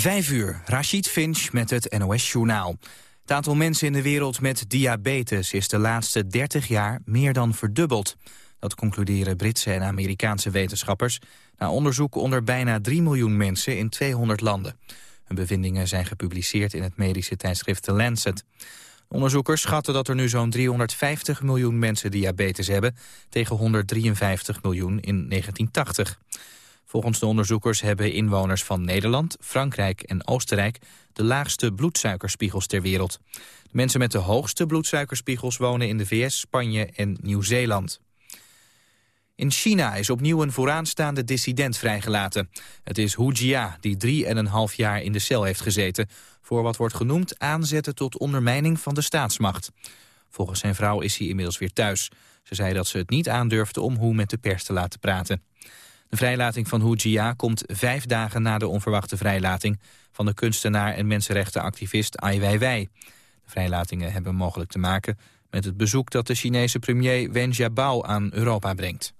Vijf uur, Rashid Finch met het NOS-journaal. Het aantal mensen in de wereld met diabetes is de laatste 30 jaar meer dan verdubbeld. Dat concluderen Britse en Amerikaanse wetenschappers... na onderzoek onder bijna 3 miljoen mensen in 200 landen. Hun bevindingen zijn gepubliceerd in het medische tijdschrift The Lancet. Onderzoekers schatten dat er nu zo'n 350 miljoen mensen diabetes hebben... tegen 153 miljoen in 1980. Volgens de onderzoekers hebben inwoners van Nederland, Frankrijk en Oostenrijk de laagste bloedsuikerspiegels ter wereld. De mensen met de hoogste bloedsuikerspiegels wonen in de VS, Spanje en Nieuw-Zeeland. In China is opnieuw een vooraanstaande dissident vrijgelaten. Het is Hu Jia, die drie en een half jaar in de cel heeft gezeten... voor wat wordt genoemd aanzetten tot ondermijning van de staatsmacht. Volgens zijn vrouw is hij inmiddels weer thuis. Ze zei dat ze het niet aandurfde om Hu met de pers te laten praten. De vrijlating van Hu Jia komt vijf dagen na de onverwachte vrijlating... van de kunstenaar en mensenrechtenactivist Ai Weiwei. De vrijlatingen hebben mogelijk te maken met het bezoek dat de Chinese premier Wen Jiabao aan Europa brengt.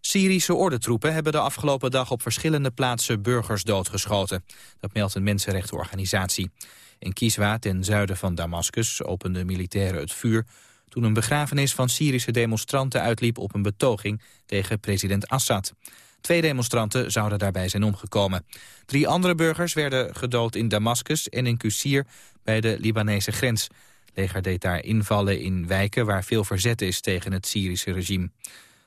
Syrische ordentroepen hebben de afgelopen dag op verschillende plaatsen burgers doodgeschoten. Dat meldt een mensenrechtenorganisatie. In Kiswa, ten zuiden van Damascus, openden militairen het vuur toen een begrafenis van Syrische demonstranten uitliep op een betoging tegen president Assad. Twee demonstranten zouden daarbij zijn omgekomen. Drie andere burgers werden gedood in Damascus en in Qusir bij de Libanese grens. Leger deed daar invallen in wijken waar veel verzet is tegen het Syrische regime.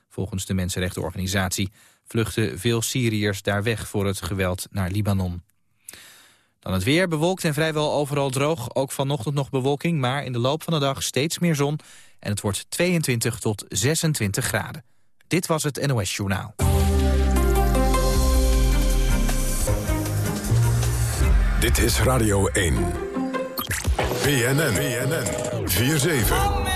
Volgens de mensenrechtenorganisatie vluchten veel Syriërs daar weg voor het geweld naar Libanon. Dan het weer, bewolkt en vrijwel overal droog. Ook vanochtend nog bewolking, maar in de loop van de dag steeds meer zon. En het wordt 22 tot 26 graden. Dit was het NOS Journaal. Dit is Radio 1. BNN, BNN, 4-7.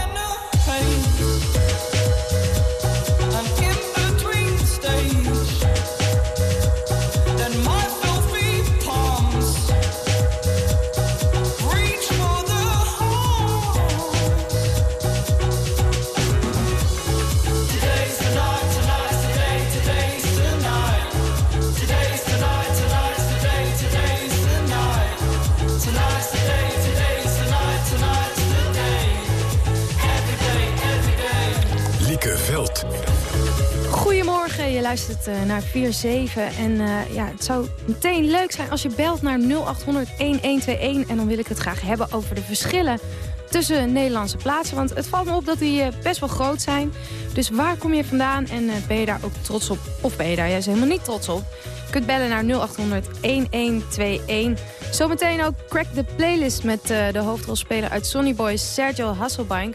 Luistert uh, naar 4-7. En uh, ja, het zou meteen leuk zijn als je belt naar 0800-1121. En dan wil ik het graag hebben over de verschillen tussen Nederlandse plaatsen. Want het valt me op dat die uh, best wel groot zijn. Dus waar kom je vandaan en ben je daar ook trots op? Of ben je daar juist helemaal niet trots op? Je kunt bellen naar 0800-1121. Zometeen ook Crack the Playlist met de hoofdrolspeler uit Sonny Boys, Sergio Hasselbank.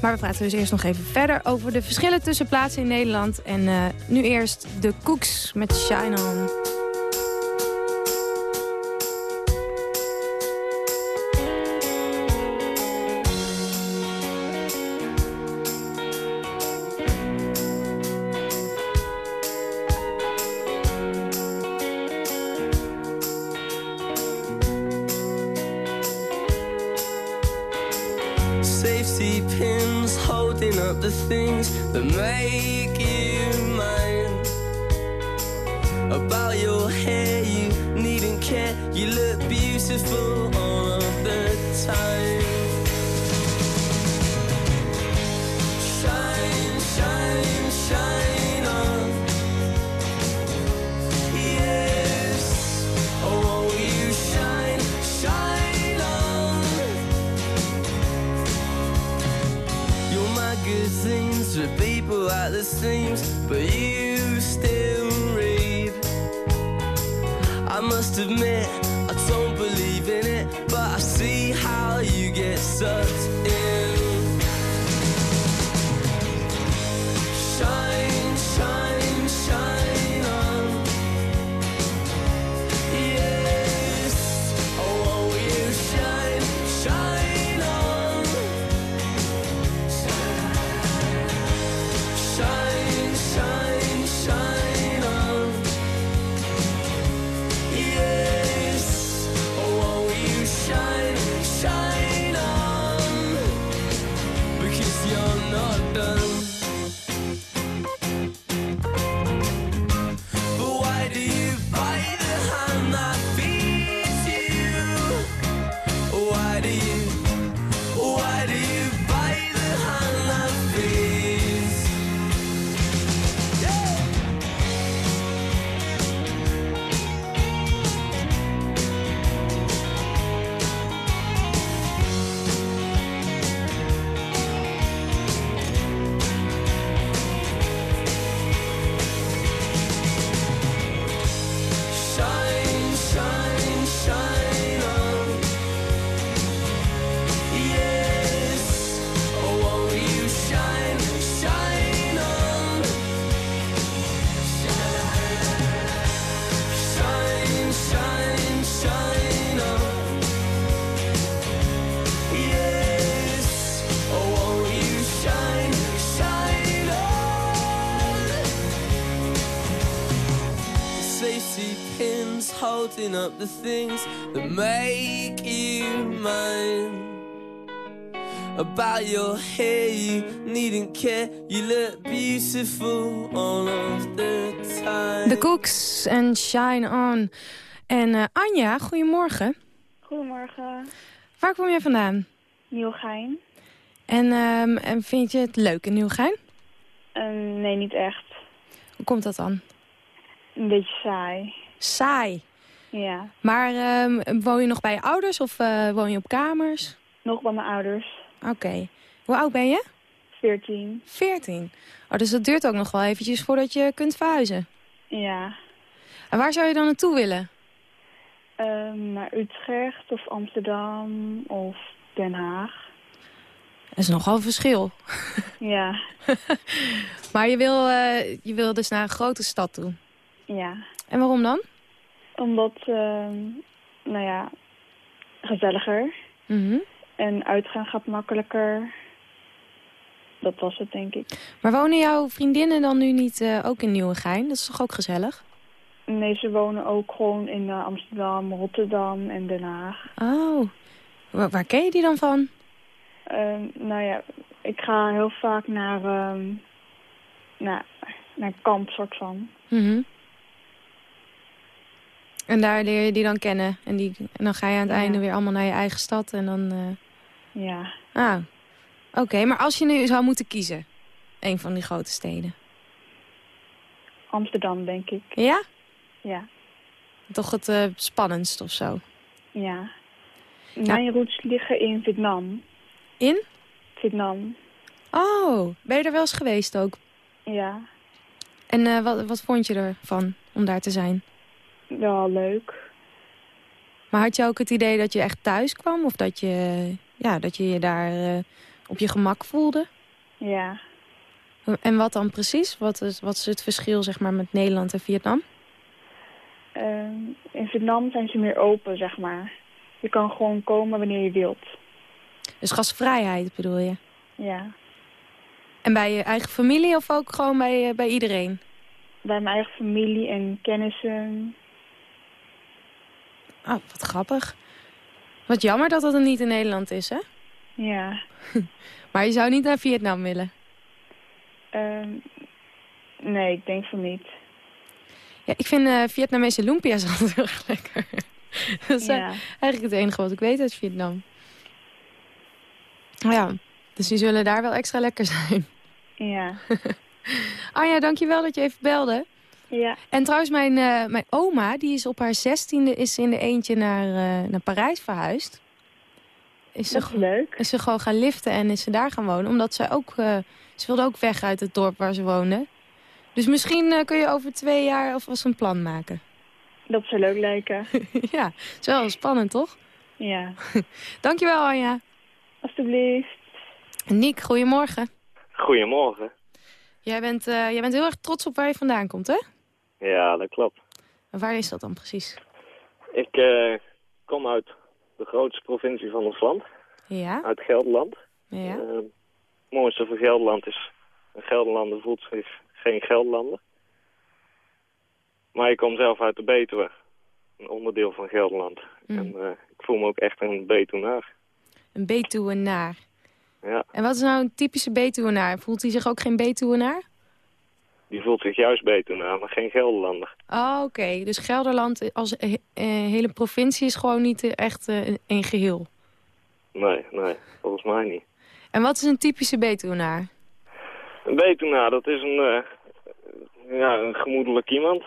Maar we praten dus eerst nog even verder over de verschillen tussen plaatsen in Nederland. En uh, nu eerst de Cooks met Shine On. Up the things that make you mine. About your hair, you needn't care. You look beautiful all of the time. The Cooks en Shine On. En uh, Anja, goedemorgen. Goedemorgen. Waar kom jij vandaan? Nieuwgein. En, um, en vind je het leuk in Nieuwgein? Uh, nee, niet echt. Hoe komt dat dan? Een beetje saai. Saai? Ja. Maar um, woon je nog bij je ouders of uh, woon je op kamers? Nog bij mijn ouders. Oké. Okay. Hoe oud ben je? 14. 14? Oh, dus dat duurt ook nog wel eventjes voordat je kunt verhuizen? Ja. En waar zou je dan naartoe willen? Um, naar Utrecht of Amsterdam of Den Haag. Dat is nogal een verschil. Ja. maar je wil, uh, je wil dus naar een grote stad toe? Ja. En waarom dan? Omdat, uh, nou ja, gezelliger. Mm -hmm. En uitgaan gaat makkelijker. Dat was het, denk ik. Maar wonen jouw vriendinnen dan nu niet uh, ook in Nieuwegein? Dat is toch ook gezellig? Nee, ze wonen ook gewoon in uh, Amsterdam, Rotterdam en Den Haag. Oh, waar, waar ken je die dan van? Uh, nou ja, ik ga heel vaak naar, uh, naar, naar kamp, soort van. Mm -hmm. En daar leer je die dan kennen. En, die, en dan ga je aan het ja. einde weer allemaal naar je eigen stad. En dan... Uh... Ja. Ah, oké. Okay. Maar als je nu zou moeten kiezen. Een van die grote steden. Amsterdam, denk ik. Ja? Ja. Toch het uh, spannendst of zo? Ja. Mijn ja. roots liggen in Vietnam. In? Vietnam. Oh, ben je er wel eens geweest ook? Ja. En uh, wat, wat vond je ervan om daar te zijn? Ja, leuk. Maar had je ook het idee dat je echt thuis kwam? Of dat je ja, dat je, je daar uh, op je gemak voelde? Ja. En wat dan precies? Wat is, wat is het verschil zeg maar, met Nederland en Vietnam? Uh, in Vietnam zijn ze meer open, zeg maar. Je kan gewoon komen wanneer je wilt. Dus gastvrijheid bedoel je? Ja. En bij je eigen familie of ook gewoon bij, bij iedereen? Bij mijn eigen familie en kennissen. Oh, wat grappig. Wat jammer dat dat er niet in Nederland is, hè? Ja. maar je zou niet naar Vietnam willen? Um, nee, ik denk van niet. Ja, ik vind uh, Vietnamese lumpia's altijd heel erg lekker. dat is ja. eigenlijk het enige wat ik weet uit Vietnam. Ja, dus die zullen daar wel extra lekker zijn. Ja. Anja, dankjewel dat je even belde. Ja. En trouwens, mijn, uh, mijn oma, die is op haar zestiende is in de eentje naar, uh, naar Parijs verhuisd. Is Dat ze, is leuk. Is ze gewoon gaan liften en is ze daar gaan wonen. Omdat ze ook, uh, ze wilde ook weg uit het dorp waar ze woonde. Dus misschien kun je over twee jaar alvast een plan maken. Dat zou leuk lijken. ja, het is wel spannend, toch? Ja. Dankjewel, Anja. Alsjeblieft. Nick, goedemorgen. Goedemorgen. Jij bent, jij bent heel erg trots op waar je vandaan komt, hè? Ja, dat klopt. En waar is dat dan precies? Ik uh, kom uit de grootste provincie van ons land. Ja? Uit Gelderland. Ja. Uh, het mooiste van Gelderland is... Een Gelderlander voelt zich geen Gelderlander. Maar ik kom zelf uit de Betuwe. Een onderdeel van Gelderland. Mm. En uh, ik voel me ook echt een Betuwenaar. Een Betuwenaar? Ja. En wat is nou een typische Betuwenaar? Voelt hij zich ook geen Betuwenaar? Die voelt zich juist Betuwenaar, maar geen Gelderlander. Oh, oké. Okay. Dus Gelderland als uh, hele provincie is gewoon niet echt uh, een geheel? Nee, nee. Volgens mij niet. En wat is een typische Betuwenaar? Een Betuwenaar, dat is een, uh, ja, een gemoedelijk iemand.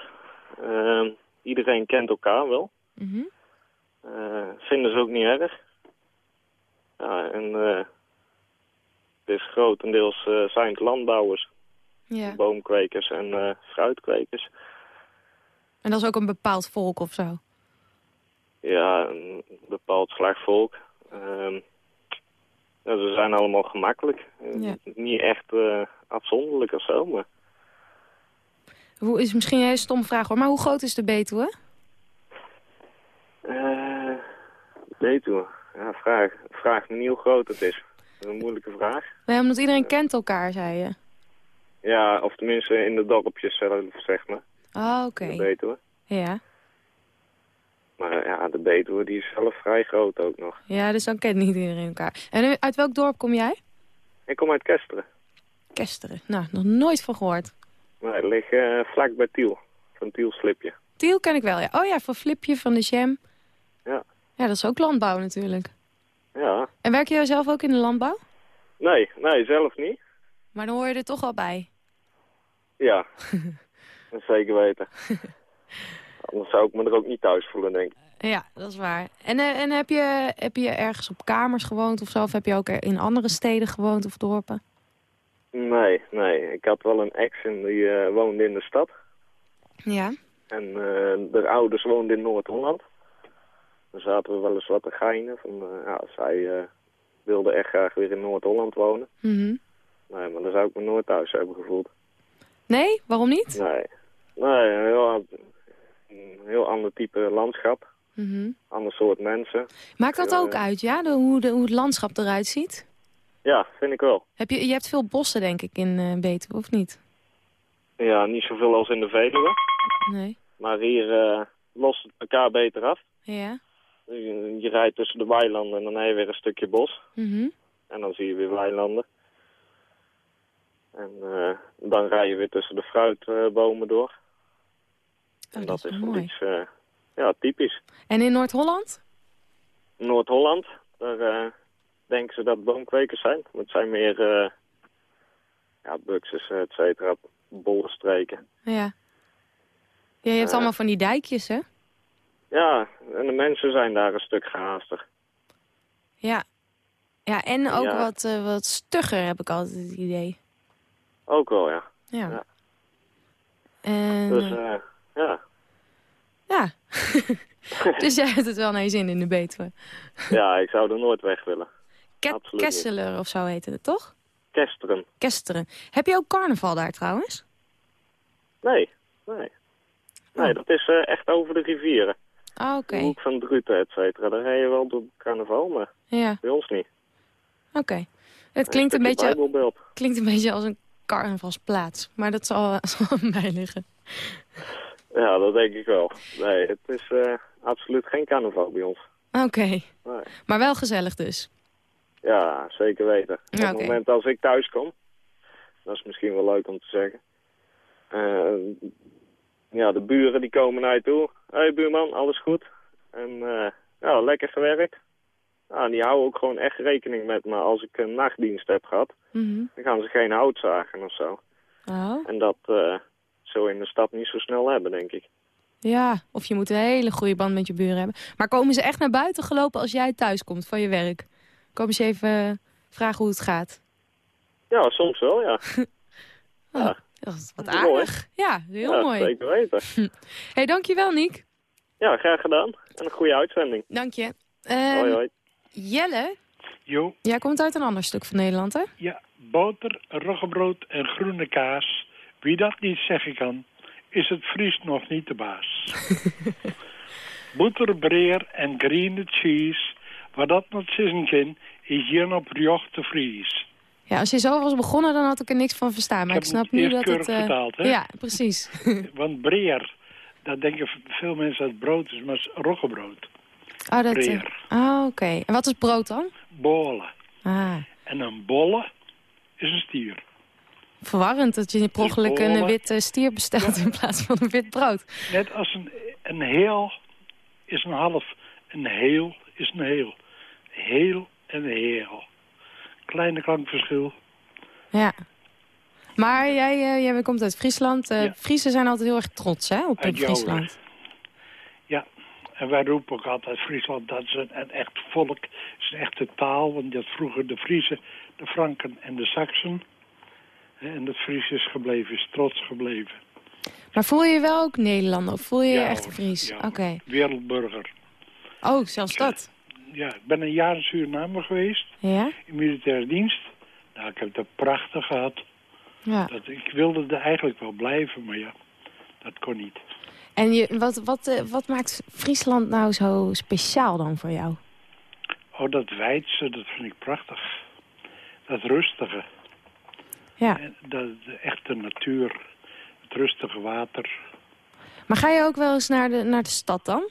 Uh, iedereen kent elkaar wel. Mm -hmm. vinden ze ook niet erg. Ja, en het is grotendeels zijn het landbouwers. Ja. Boomkwekers en uh, fruitkweekers. En dat is ook een bepaald volk of zo? Ja, een bepaald slag volk. Uh, ja, ze zijn allemaal gemakkelijk. Ja. Niet echt uh, afzonderlijk of zo, maar... Hoe is misschien een hele stomme vraag hoor, maar hoe groot is de Betuwe? Uh, Betuwe? Ja, vraag, vraag me niet hoe groot het is. Dat is een moeilijke vraag. Nee, omdat iedereen kent elkaar, zei je. Ja, of tenminste in de dorpjes zelf, zeg maar. Ah, oké. Dat weten we. Ja. de Betuwe die is zelf vrij groot ook nog. Ja, dus dan kent niet iedereen elkaar. En eh, uit welk dorp kom jij? Ik kom uit Kesteren. Kesteren. Nou, nog nooit van gehoord. Maar het ligt eh, vlak bij Tiel. Van Tiel Slipje. Tiel ken ik wel, ja. Oh ja, van Flipje, van de Jam. Ja. Ja, dat is ook landbouw natuurlijk. Ja. En werk je zelf ook in de landbouw? Nee, nee, zelf niet. Maar dan hoor je er toch wel bij. Ja. Dat Zeker weten. Anders zou ik me er ook niet thuis voelen, denk ik. Ja, dat is waar. En, eh, en heb, je, heb je ergens op kamers gewoond of zo? Of heb je ook in andere steden gewoond of dorpen? Nee, nee. Ik had wel een ex en die eh, woonde in de stad. Ja. En eh, de ouders woonden in Noord-Holland. Dan zaten we wel eens wat te geinen. Van, ja, zij wilde echt graag weer in Noord-Holland wonen. Mhm. Nee, maar dan zou ik me nooit thuis hebben gevoeld. Nee, waarom niet? Nee. Nee, een heel, een heel ander type landschap. Mhm. Ander soort mensen. Maakt dat ook uit, ja? De, hoe, de, hoe het landschap eruit ziet? Ja, vind ik wel. Heb je, je hebt veel bossen, denk ik, in eh Betuwe, of niet? Ja, niet zoveel als in de Veluwe. Nee. Maar hier eh, lost het elkaar beter af. Ja. Je, je rijdt tussen de weilanden en dan heb je weer een stukje bos. Mhm. En dan zie je weer weilanden. En eh, dan rij je weer tussen de fruitbomen door. en Oh, dat, wel is wel mooi. iets eh, ja, typisch. En in Noord-Holland? Noord-Holland, daar eh, denken ze dat boomkwekers zijn. Maar het zijn meer ja, buxus, et cetera, bollenstreken. Ja. ja je hebt allemaal van die dijkjes, hè? Ja, en de mensen zijn daar een stuk gehaastig. Ja. Ja, en ook Ja. Wat, wat stugger, heb ik altijd het idee. Ook wel, ja. Ja. Ja. En, Dus eh, ja, ja. dus jij hebt het wel naar je zin in de Betuwe. ja, ik zou er nooit weg willen. Ke Absoluut niet. Kesseler of zo heette het, toch? Kesteren. Kesteren. Heb je ook carnaval daar trouwens? Nee, nee. Nee, Oh. dat is eh, echt over de rivieren. Ah, oké. De hoek van Druten, et cetera. Daar rij je wel door carnaval, maar Ja, bij ons niet. oké. Het klinkt een, stukje beetje, klinkt een beetje als een carnavalsplaats. Maar dat zal, zal aan mij liggen. Ja, dat denk ik wel. Nee, het is eh, absoluut geen carnaval bij ons. Oké. Nee. Maar wel gezellig dus. Ja, zeker weten. Op het moment als ik thuis kom, dat is misschien wel leuk om te zeggen. Eh, ja, de buren die komen naar je toe. Hé hey, buurman, alles goed? En eh, ja, lekker gewerkt. En die houden ook gewoon echt rekening met me als ik een nachtdienst heb gehad. Mhm. Dan gaan ze geen hout zagen of zo. Oh. En dat zul je in de stad niet zo snel hebben, denk ik. Ja, of je moet een hele goede band met je buren hebben. Maar komen ze echt naar buiten gelopen als jij thuis komt van je werk? Komen ze even eh, vragen hoe het gaat? Ja, soms wel, ja. Oh, Ja. Dat is wat is mooi. aardig. Ja, heel ja, mooi. zeker weten. hey, dankjewel Niek. Ja, graag gedaan. En een goede uitzending. Dank je. Ehm, hoi, hoi. Jelle, Jo, jij komt uit een ander stuk van Nederland, hè? ja, boter, roggebrood en groene kaas. Wie dat niet zeggen kan, is het Fries nog niet de baas. Boterbreer en green cheese, waar dat nog kan, is hier op jocht te Fries. Ja, als je zo was begonnen, dan had ik er niks van verstaan. Maar Ik snap nu dat het... eh, hè? Ja, precies. Want breer, dat denken veel mensen dat brood is, maar het is roggebrood. Oh, dat... eh, ah, oké. En wat is brood dan? Bolen. Ah, En een bolle is een stier. verwarrend dat je per ongeluk een witte stier bestelt in plaats van een wit brood. Net als een, een heel is een half. Een heel is een heel. Heel en heel. Kleine klankverschil. Ja. Maar jij, eh, jij komt uit Friesland. Eh Ja. Friesen zijn altijd heel erg trots hè, op Uit Friesland. En wij roepen ook altijd Friesland, dat is een, een echt volk, is een echte taal. Want had vroeger de Friesen, de Franken en de Saksen. En het Fries is gebleven, is trots gebleven. Maar voel je je wel ook Nederlander? Of voel je je Ja, echt. Fries? Ja, Oké. Wereldburger. Oh, zelfs dat. Ja, ik ben een jaar in Suriname geweest, Ja? in militaire dienst. Nou, ik heb het prachtig gehad. Ja. Dat, ik wilde er eigenlijk wel blijven, maar ja, dat kon niet. En je, wat, wat, eh, wat maakt Friesland nou zo speciaal dan voor jou? Oh, dat Weidse, dat vind ik prachtig. Dat rustige. Ja. Dat, de echte natuur. Het rustige water. Maar ga je ook wel eens naar de, naar de stad dan?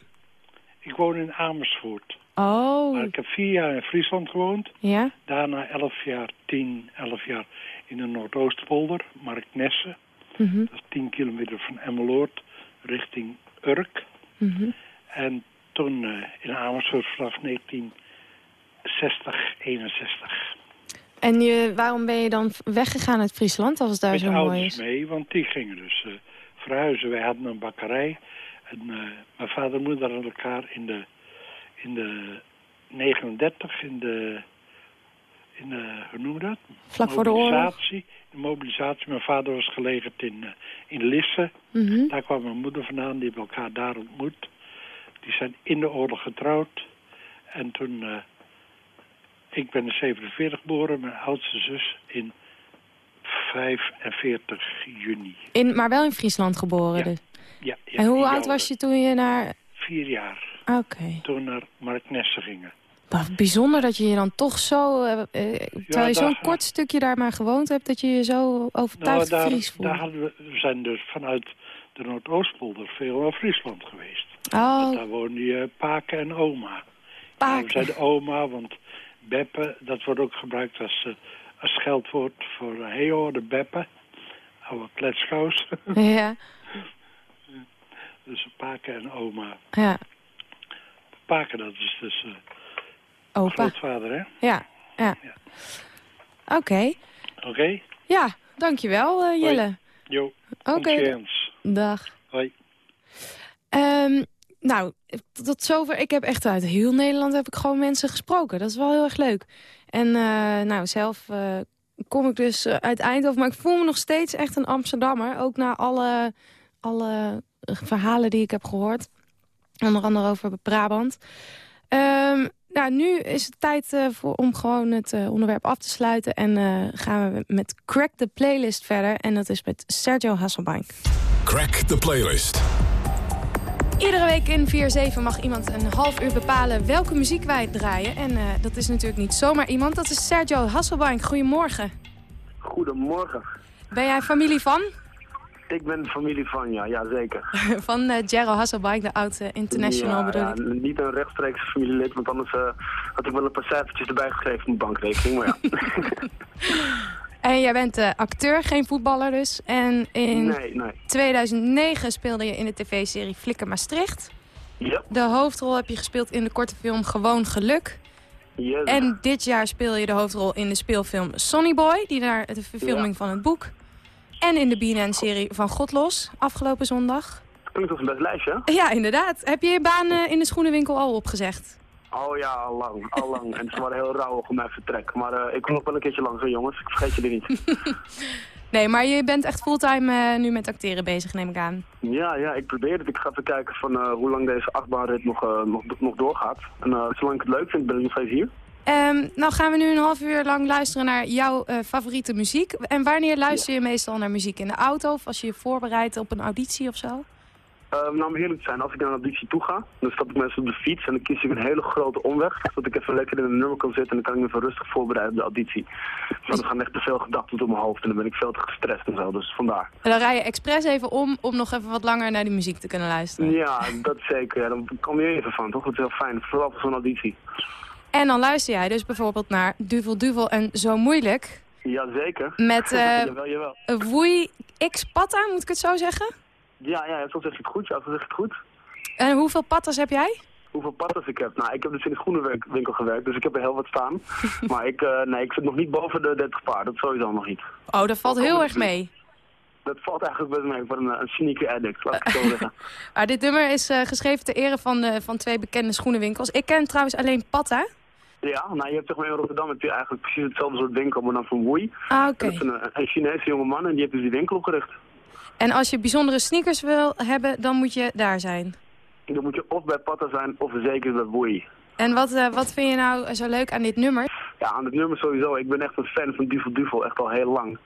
Ik woon in Amersfoort. Oh, Maar ik heb vier jaar in Friesland gewoond. ja. Daarna elf jaar, tien, elf jaar in de Noordoostpolder, Marknesse. Mhm, Dat is 10 kilometer van Emmeloord richting Urk. mhm. En toen eh, in Amersfoort vanaf 1960, 61. En je, waarom ben je dan weggegaan uit Friesland als het daar Met zo mooi ouders is? mee, want die gingen dus eh, verhuizen. Wij hadden een bakkerij. En eh, mijn vader en moeder hadden elkaar in de, in de 39, in de, in de, hoe noem je dat? Vlak voor de oorlog? Mobilisatie. Mijn vader was gelegerd in, eh, in Lisse. Mhm. Daar kwam mijn moeder vandaan, die hebben elkaar daar ontmoet. Die zijn in de oorlog getrouwd. En toen, eh, ik ben in 47 geboren, mijn oudste zus in 45 juni. In, maar wel in Friesland geboren Ja. dus. Ja, ja, en hoe oud was je toen je naar... Vier jaar. Oké. Toen we naar Marknesse gingen. Wat bijzonder dat je je dan toch zo... eh, eh, terwijl je zo'n kort stukje daar maar gewoond hebt... dat je je zo Nou, overtuigd daar, Fries voelt. daar hadden we, we zijn dus vanuit de Noordoostpolder veel naar Friesland geweest. oh, Daar woonde je paken en oma. Paken. we zeiden oma, want beppe, dat wordt ook gebruikt als, eh, als scheldwoord voor hey hoor, de beppe. Oude kletskous. Ja, dus paken en oma. ja. Paken, dat is dus eh Opa. grootvader, hè? Ja, ja. Oké. Oké? Ja, dankjewel uh, Jelle. Jo, Oké, dag. Hoi. Ehm, nou, tot zover. Ik heb echt uit heel Nederland heb ik gewoon mensen gesproken. Dat is wel heel erg leuk. En eh, nou, zelf eh, kom ik dus uit Eindhoven. Maar ik voel me nog steeds echt een Amsterdammer. Ook na alle, alle verhalen die ik heb gehoord. Onder andere over Brabant. Ehm, nou, nu is het tijd eh, voor, om gewoon het eh, onderwerp af te sluiten. En eh, gaan we met Crack the Playlist verder. En dat is met Sergio Hasselbank. Crack the playlist. Iedere week in 4-7 mag iemand een half uur bepalen welke muziek wij draaien. En eh, dat is natuurlijk niet zomaar iemand, dat is Sergio Hasselbank. Goedemorgen. Goedemorgen. Ben jij familie van? Ik ben familie van, ja, ja zeker. van uh, Gerald Hasselbank, de oude international ja, bedoel ja, ik. Niet een rechtstreeks familielid, want anders uh, had ik wel een paar cijfertjes erbij geschreven op mijn bankrekening, maar ja. en jij bent uh, acteur, geen voetballer dus. En in nee, nee. 2009 speelde je in de tv-serie Flikker Maastricht. Ja. De hoofdrol heb je gespeeld in de korte film Gewoon Geluk. Yes. En dit jaar speel je de hoofdrol in de speelfilm Sonny Boy, die naar de verfilming ja. van het boek. En in de BNN-serie van Godlos, afgelopen zondag. Klinkt als een best lijstje, Ja, inderdaad. Heb je je baan uh, in de schoenenwinkel al opgezegd? Oh ja, al lang, al lang. en ze waren heel rauw om mijn vertrek. Maar uh, ik kom nog wel een keertje langs, hè, jongens. Ik vergeet jullie niet. nee, maar je bent echt fulltime uh, nu met acteren bezig, neem ik aan. Ja, ja, ik probeer het. Ik ga even kijken van hoe lang deze achtbaanrit nog, nog, nog doorgaat. En zolang ik het leuk vind, ben ik nog steeds hier. Um, nou gaan we nu een half uur lang luisteren naar jouw uh, favoriete muziek. En wanneer luister je meestal naar muziek? In de auto of als je je voorbereidt op een auditie of zo? Uh, nou, om eerlijk te zijn, als ik naar een auditie toe ga, dan stap ik meestal op de fiets en dan kies ik een hele grote omweg, zodat ik even lekker in een nummer kan zitten en dan kan ik me even rustig voorbereiden op de auditie. Dus dan gaan echt te veel gedachten door mijn hoofd en dan ben ik veel te gestrest en zo, dus vandaar. En dan rij je expres even om, om nog even wat langer naar die muziek te kunnen luisteren? Ja, dat zeker. Ja, dan kom je even van, toch? Dat is heel fijn, vooral voor zo'n auditie. En dan luister jij dus bijvoorbeeld naar Duvel Duvel en Zo Moeilijk. Jazeker. Met uh, jawel, jawel. Woei X Patta, moet ik het zo zeggen? Ja, ja, zo zeg je het goed. Ja, zo zeg je het goed. En hoeveel pattas heb jij? Hoeveel pattas ik heb? Nou, ik heb dus in de schoenenwinkel gewerkt, dus ik heb er heel wat staan. maar ik, uh, nee, ik zit nog niet boven de 30 paar, dat sowieso nog niet. Oh, dat valt dat heel erg mee. Dat valt eigenlijk best mee voor een, een sneaker addict, laat ik het zo zeggen. maar dit nummer is uh, geschreven ter ere van, uh, van twee bekende schoenenwinkels. Ik ken trouwens alleen Patta. Ja, nou je hebt zeg maar in Rotterdam heb je eigenlijk precies hetzelfde soort winkel, maar dan van Woei. Ah, oké. Okay. Dat is een, een Chinese jonge man en die heeft dus die winkel opgericht. En als je bijzondere sneakers wil hebben, dan moet je daar zijn? Dan moet je of bij Patta zijn, of zeker bij Woei. En wat, uh, wat vind je nou zo leuk aan dit nummer? Ja, aan dit nummer sowieso. Ik ben echt een fan van Duvel Duvel, echt al heel lang.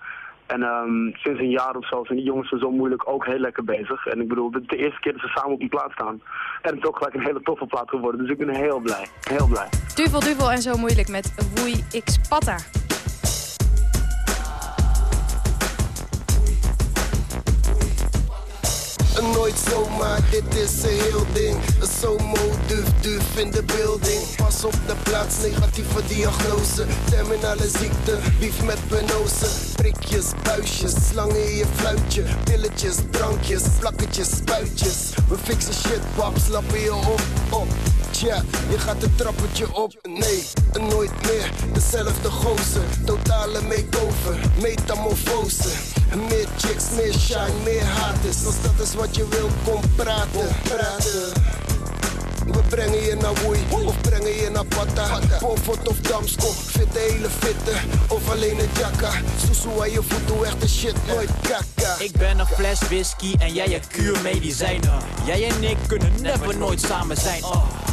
En um, sinds een jaar of zo zijn die jongens zo moeilijk ook heel lekker bezig. En ik bedoel, is de eerste keer dat ze samen op een plaat staan. En het is ook gelijk een hele toffe plaat geworden. Dus ik ben heel blij. Heel blij. Duvel Duvel en zo moeilijk met Woei X Patta. Een nooit zomaar, dit is een heel ding. Een somo, duf, duf in de building. Pas op de plaats, negatieve diagnose. Terminale ziekte, bief met penose. Prikjes, buisjes, slangen in je fluitje. Pilletjes, drankjes, plakketjes, spuitjes. We fixen shit, pap, slappen je op, op. Je gaat een trappetje op. Nee, nooit meer dezelfde gozer. Totale make-over, metamorfose. Meer chicks, meer shine, meer haters. Als dat is wat je wil, kom praten. praten. We brengen je naar woei of brengen je naar patta. Pomfort of damsko, fitte hele fitte. Of alleen een jacka. Soesoe aan je voeten, echte shit, nooit kaka. Ik ben een fles whisky en jij een kuurmedicijnen. Jij en ik kunnen never nooit samen zijn.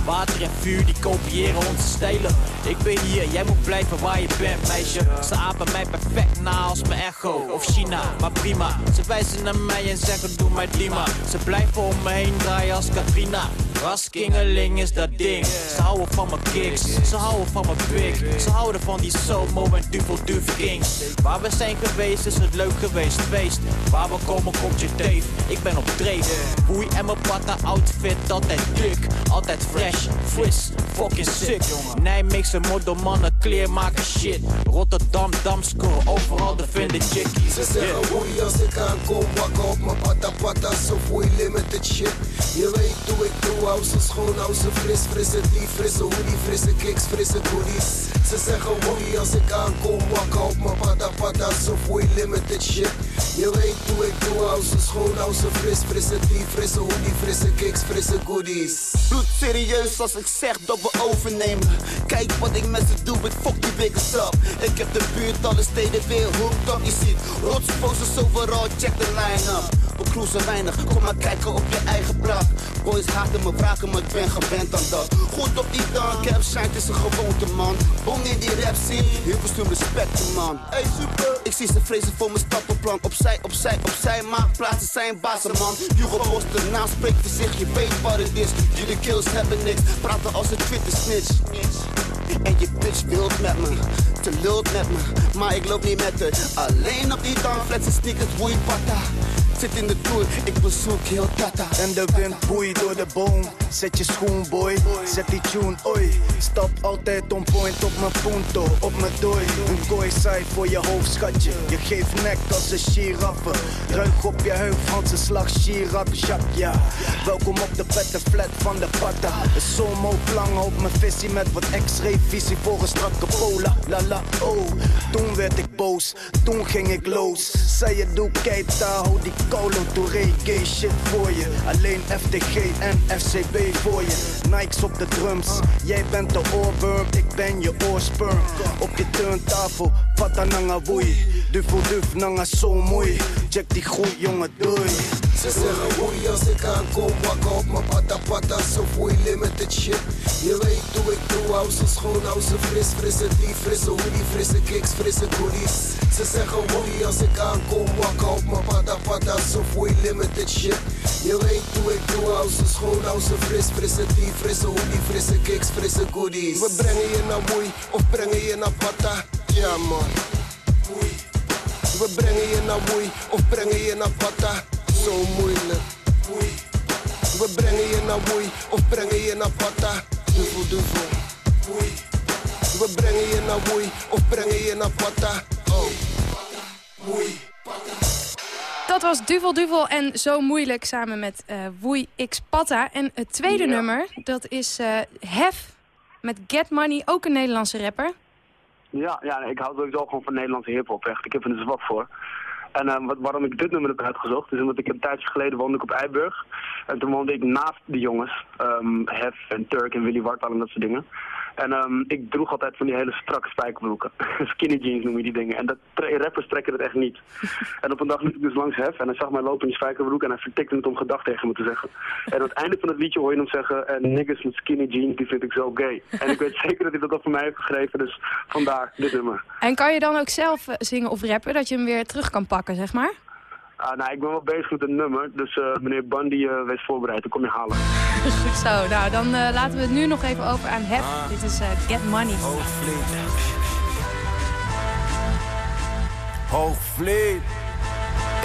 Water en vuur die kopiëren onze stijlen. Ik ben hier, jij moet blijven waar je bent, meisje. Ze apen mij perfect na als mijn echo of China, maar prima. Ze wijzen naar mij en zeggen doe mij Dima. Ze blijven om me heen draaien als Katrina. Raskingeling is dat ding. Ze houden van mijn kicks, ze houden van mijn pik. Ze houden van die Somo en Duvel Duve Kings. Waar we zijn geweest is het leuk geweest, feest. Waar we komen komt je teef, ik ben op dreef. Boei en mijn patta outfit, altijd dik. Altijd fresh, fris, fucking sick. Nijmeegse modelmannen, kleermaken shit. Rotterdam, Damsko, overal de vinden chickies. Ze zeggen oei als ik aankom, wakker op mijn patta patas of oei limited shit. Je weet hoe ik doe, hou ze schoon, hou ze fris, frisse die, frisse hoodie, frisse kicks, frisse goodies. Ze zeggen oei als ik aankom, wakker op mijn patta patas of oei limited shit. Je weet hoe ik doe, hou ze schoon, hou ze fris, frisse die, frisse hoodie, frisse kicks, frisse goodies. Bloed serieus als ik zeg dat we overnemen. Kijk wat ik met ze doe, ik fuck die biggest up. Ik heb de buurt, alle steden weer hooked up. Je ziet rotsposters overal, check de line-up. We cruisen weinig, kom maar kijken op je eigen blad. Boys haten me, wraken me, ik ben gewend aan dat. Goed op die dank, heb shine, is een gewoonte man. Bong in die rap scene, heel veel respect man. Hey super, ik zie ze vrezen voor mijn stappenplan. Opzij, opzij, opzij, maak plaatsen zijn bazen man. Hugo Post, de naam spreekt voor zich, je weet wat het is. Jullie kills hebben niks, praten als een Twitter snitch. En je bitch wilt met me, te lult met me, maar ik loop niet met haar. Alleen op die downflats en sneakers, woei pata. Zit in de tour, ik bezoek heel tata. En de wind boeit door de boom. Zet je schoen, boy. Zet die tune, oi. Stap altijd on point op mijn punto, op mijn dooi. Een kooi saai voor je hoofd, schatje. Je geeft nek als een giraffe. Ruik op je heup, Franse slag, Jacques, ja. Welkom op de vette flat van de patta. Een somo lang op mijn visie met wat x-ray visie voor een strakke pola. La la, oh. Toen werd ik boos, toen ging ik los. Zei je doe keita, hou die Colo Touré, gay shit voor je. Alleen FTG en FCB voor je. Nikes op de drums, jij bent de oorworm, ik ben je oorsperm. Op je turntafel, fata nanga woei. Duvel duf nanga so mooi. Check die groei, jongen, doei. Ze zeggen oei als ik aankom, wakker op mijn patta patas of oei limited shit. Je weet hoe ik doe, hou ze schoon, hou ze fris, frisse die, frisse hoodie, frisse kicks, frisse goodies. Ze zeggen oei als ik aankom, wakker op mijn patta of oei limited shit. Je weet hoe ik doe, hou ze schoon, hou ze fris, frisse die, frisse hoodie, frisse kicks, frisse goodies. We brengen je naar woei of brengen je naar patta, ja man. We brengen je naar woei of brengen je naar patta, zo moeilijk. We brengen je naar woei of brengen je naar patta, duvel duvel. We brengen je naar woei of brengen je naar patta, oh. Dat was Duvel Duvel en Zo Moeilijk samen met eh Woei X Patta. En het tweede Ja. nummer, dat is eh Hef met Get Money, ook een Nederlandse rapper. Ja, ja ik hou sowieso gewoon van Nederlandse hip-hop. Echt, ik heb er dus wat voor. En eh, wat, waarom ik dit nummer heb uitgezocht, is omdat ik een tijdje geleden woonde ik op Eiburg. En toen woonde ik naast die jongens, ehm Hef en Turk en Willy Wartal en dat soort dingen. En ehm, ik droeg altijd van die hele strakke spijkerbroeken. Skinny jeans noem je die dingen. En dat, rappers trekken het echt niet. en op een dag liep ik dus langs Hef en hij zag mij lopen in die spijkerbroek en hij vertikte het om gedag tegen me te zeggen. En aan het einde van het liedje hoor je hem zeggen, en niggas met skinny jeans, die vind ik zo gay. En ik weet zeker dat hij dat ook voor mij heeft geschreven, dus vandaar dit nummer. En kan je dan ook zelf eh, zingen of rappen, dat je hem weer terug kan pakken, zeg maar? Ah, nou, ik ben wel bezig met een nummer, dus eh, meneer Bandy eh wees voorbereid, dan kom je halen. Goed zo, nou dan eh, laten we het nu nog even over aan Hef. Dit is Get Money. Hoogvliet.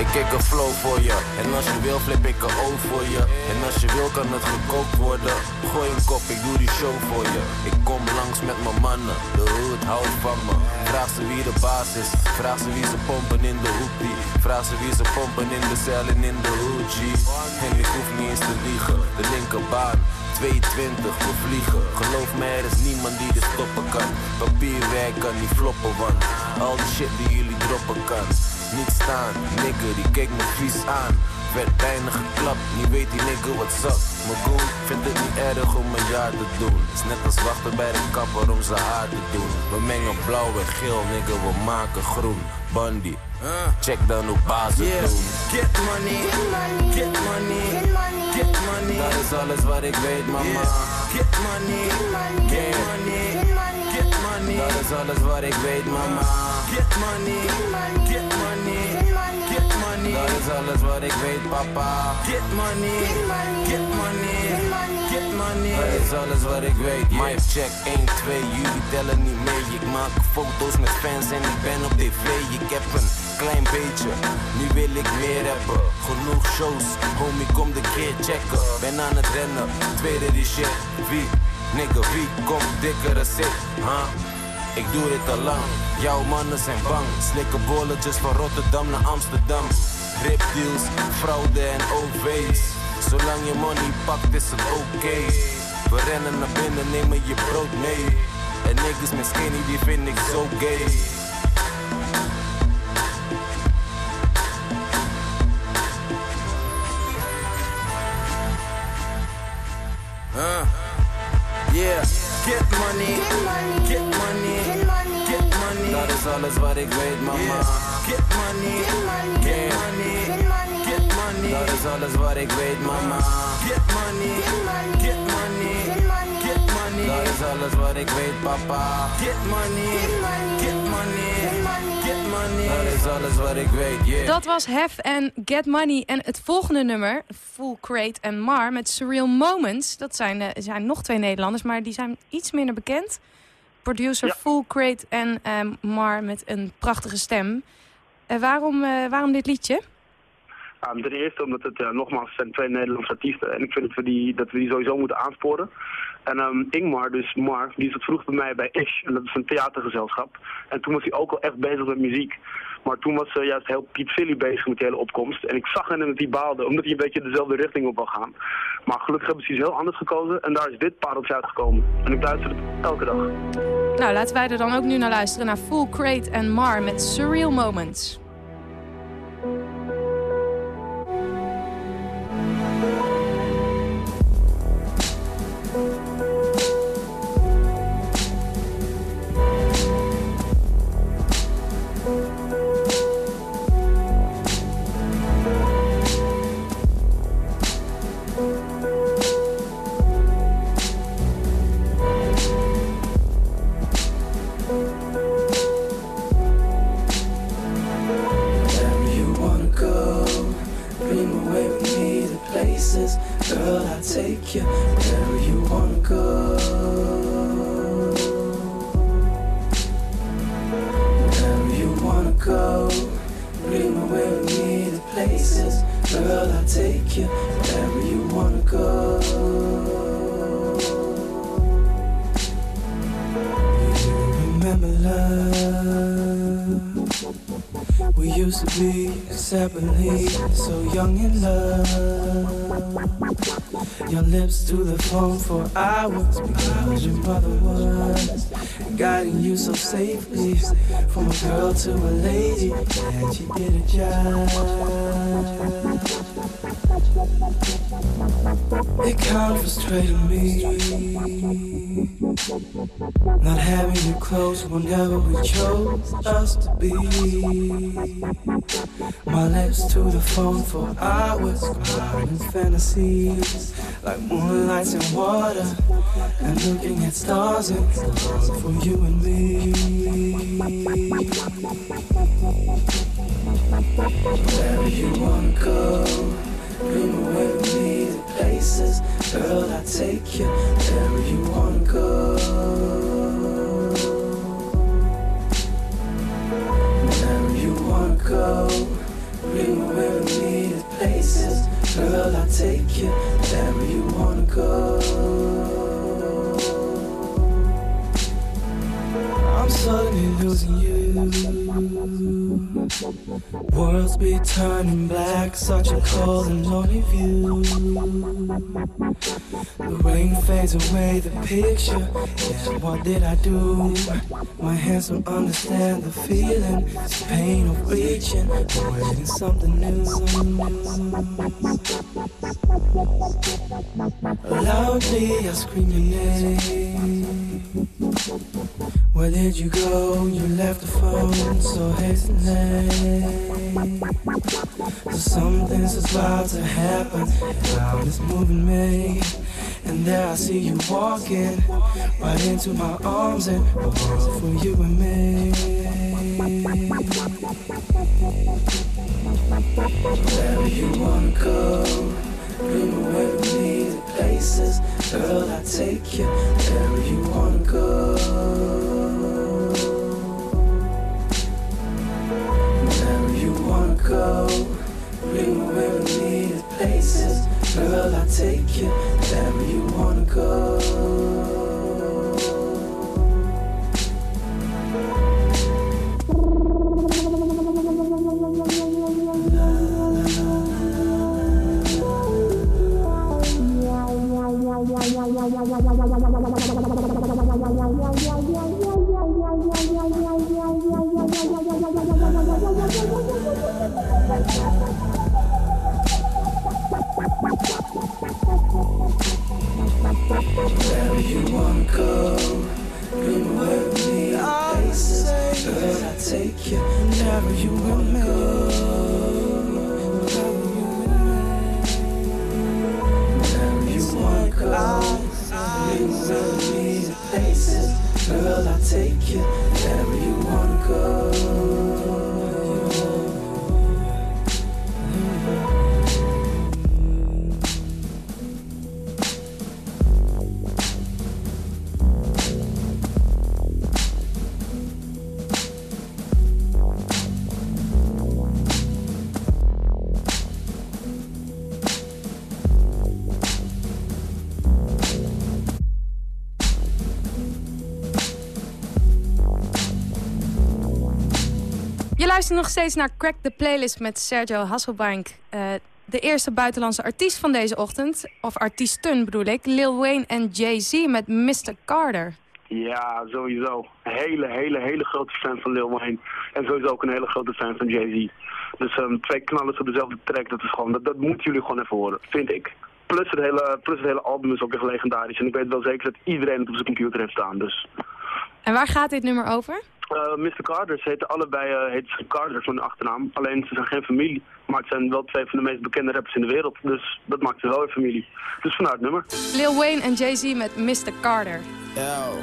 Ik kijk een flow voor je. En als je wil, flip ik een O voor je. En als je wil, kan het gekookt worden. Gooi een kop, ik doe die show voor je. Ik kom langs met mijn mannen. De hood houdt van me. Vraag ze wie de baas is. Vraag ze wie ze pompen in de hoepie. Vraag ze wie ze pompen in de cel en in de hoodie. En ik hoef niet eens te liegen. De linkerbaan. 22, we vliegen. Geloof me, er is niemand die dit stoppen kan. Papierwerk kan niet floppen, want al die shit die jullie droppen kan. Niet staan, nigger, die keek me vies aan. Werd bijna geklapt, nu weet die nigger wat zat. Mijn goon vindt het niet erg om een jaar te doen. Is net als wachten bij de kapper om zijn haar te doen. We mengen blauw en geel, nigger, we maken groen. Bandy, check dan hoe basis doen. Get money, get money, get money. Dat is alles wat ik weet, mama. Get money, get money, get money. Dat is alles wat ik weet, mama. Get money, get money, get money. Is alles wat ik weet, papa. Get money, get money, get money. Dat is alles wat ik weet. Mic check 1, 2, jullie tellen niet mee. Ik maak foto's met fans en ik ben op tv. Ik heb een klein beetje, nu wil ik meer hebben. Genoeg shows, homie, kom de keer checken. Ben aan het rennen, tweede die shit. Wie, nigga, wie komt dikker dan ik? Huh? Ik doe dit al lang, jouw mannen zijn bang. Slikken bolletjes van Rotterdam naar Amsterdam. Ripdeals, fraude en OV's. Zolang je money pakt is het oké. We rennen naar binnen, nemen je brood mee. En niggas met skinny, die vind ik zo gay. Uh, yeah, get money, get money, get money. Dat is alles wat ik weet, mama. Get money, get money, get money. Dat is alles wat ik weet, mama. Get money, get money, get money. Dat is alles wat ik weet, papa. Get money, get money, get money. Dat is alles wat ik weet, yeah. Dat was Hef en Get Money. En het volgende nummer, Full Crate en Mar met Surreal Moments. Dat zijn, eh, zijn nog twee Nederlanders, maar die zijn iets minder bekend. Producer Full Crate en ehm, Mar met een prachtige stem. Eh, waarom, eh, waarom dit liedje? Um, ten eerste omdat het, ja, nogmaals, zijn twee Nederlandse artiesten. En ik vind dat we die, dat we die sowieso moeten aansporen. En ehm, Ingmar, dus Mar, die zat vroeg bij mij bij Ish. En dat is een theatergezelschap. En toen was hij ook al echt bezig met muziek. Maar toen was uh, juist heel Piet Philly bezig met die hele opkomst. En ik zag hem dat hij baalde, omdat hij een beetje dezelfde richting op wil gaan. Maar gelukkig hebben ze iets heel anders gekozen. En daar is dit pareltje uitgekomen. En ik luister het elke dag. Nou, laten wij er dan ook nu naar luisteren. Naar Full Crate en Mar met Surreal Moments. Take you wherever you wanna go. Wherever you wanna go, dream away with me to places. Girl, I'll take you wherever you wanna go. We used to be separately so young in love. Your lips to the phone for hours because your mother was guiding you so safely from a girl to a lady. And she did a job. It kind of frustrated me not having you close whenever we chose us to be. My lips to the phone for hours, in fantasies like moonlights and water, and looking at stars and for you and me. Wherever you wanna go, away with me to places. Girl, I'll take you wherever you wanna go. Wherever you wanna go, dream away the places, Girl, I'll take you wherever you wanna go. I'm suddenly losing you. Worlds be turning black, such a cold and lonely view. The rain fades away the picture. Yeah, what did I do? My hands don't understand the feeling. It's pain of reaching, waiting something new. Loudly, I scream your name. Where did you go? You left the phone so hastily. So something's about to happen. Cloud is moving me. And there I see you walking right into my arms and a world for you and me. Wherever you wanna go, bring away with me to places. Girl, I take you wherever you wanna go. Go, bring away with me to places. Girl, I take you wherever you wanna go. Wherever you wanna go, bring with me places. Girl, I take you wherever you wanna go. Luistert nog steeds naar Crack the Playlist met Sergio Hasselbank. eh, de eerste buitenlandse artiest van deze ochtend. Of artiesten bedoel ik. Lil Wayne en Jay-Z met Mr. Carter. Ja, sowieso. Hele, hele, hele grote fan van Lil Wayne. En sowieso ook een hele grote fan van Jay-Z. Dus ehm, twee knallers op dezelfde track, dat, is gewoon, dat, dat moeten jullie gewoon even horen, vind ik. Plus het, hele, plus het hele album is ook echt legendarisch. En ik weet wel zeker dat iedereen het op zijn computer heeft staan. Dus. En waar gaat dit nummer over? Eh, Mr. Carter, ze heten allebei uh, heten ze Carter van de achternaam. Alleen ze zijn geen familie. Maar het zijn wel twee van de meest bekende rappers in de wereld. Dus dat maakt ze wel een familie. Dus vanuit nummer. Lil Wayne en Jay-Z met Mr. Carter. Yo.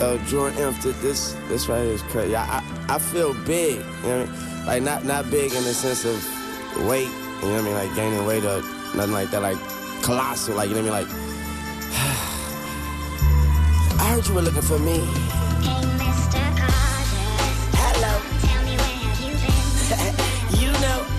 Yo, Jordan Imp, thi- this this right here is crazy. Yeah, I, I feel big. You know what I mean? Like not not big in the sense of weight. You know what I mean? Like gaining weight or nothing like that. Like colossal. Like you know what I mean? Like heard you were looking for me. Hello. you know.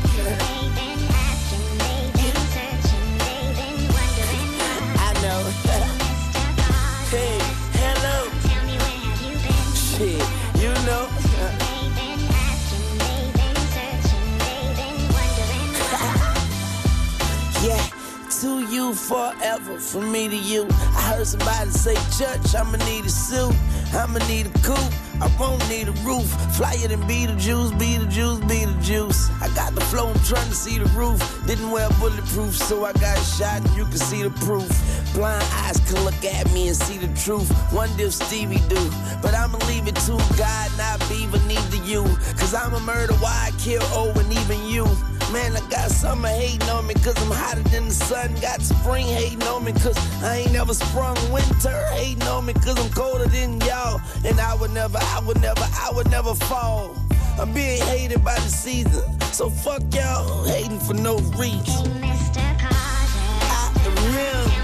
You forever, from me to you. I heard somebody say, Church, I'ma need a suit, I'ma need a coupe, I won't need a roof. Flyer than Beetlejuice, Beetlejuice, Beetlejuice. I got the flow, I'm trying to see the roof. Didn't wear bulletproof, so I got shot and you can see the proof. Blind eyes can look at me and see the truth. One if Stevie do, but I'ma leave it to God, not Beaver, neither you. Cause I'm a murder, why I kill O and even you. Man, I got summer hating on me cause I'm hotter than the sun. Got spring hating on me cause I ain't never sprung. Winter hating on me cause I'm colder than y'all. And I would never, I would never, I would never fall. I'm being hated by the season. So fuck y'all hating for no reason. Hey, Mr. Carter, I am him.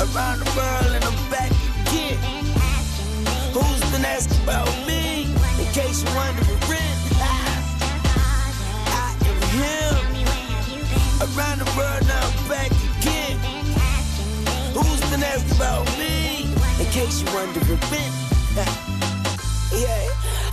Around the world and I'm back again. Who's been asking about me? In case you're wondering, around the world, now I'm back again. Who's been asking about me? In case you wonder a bit. yeah.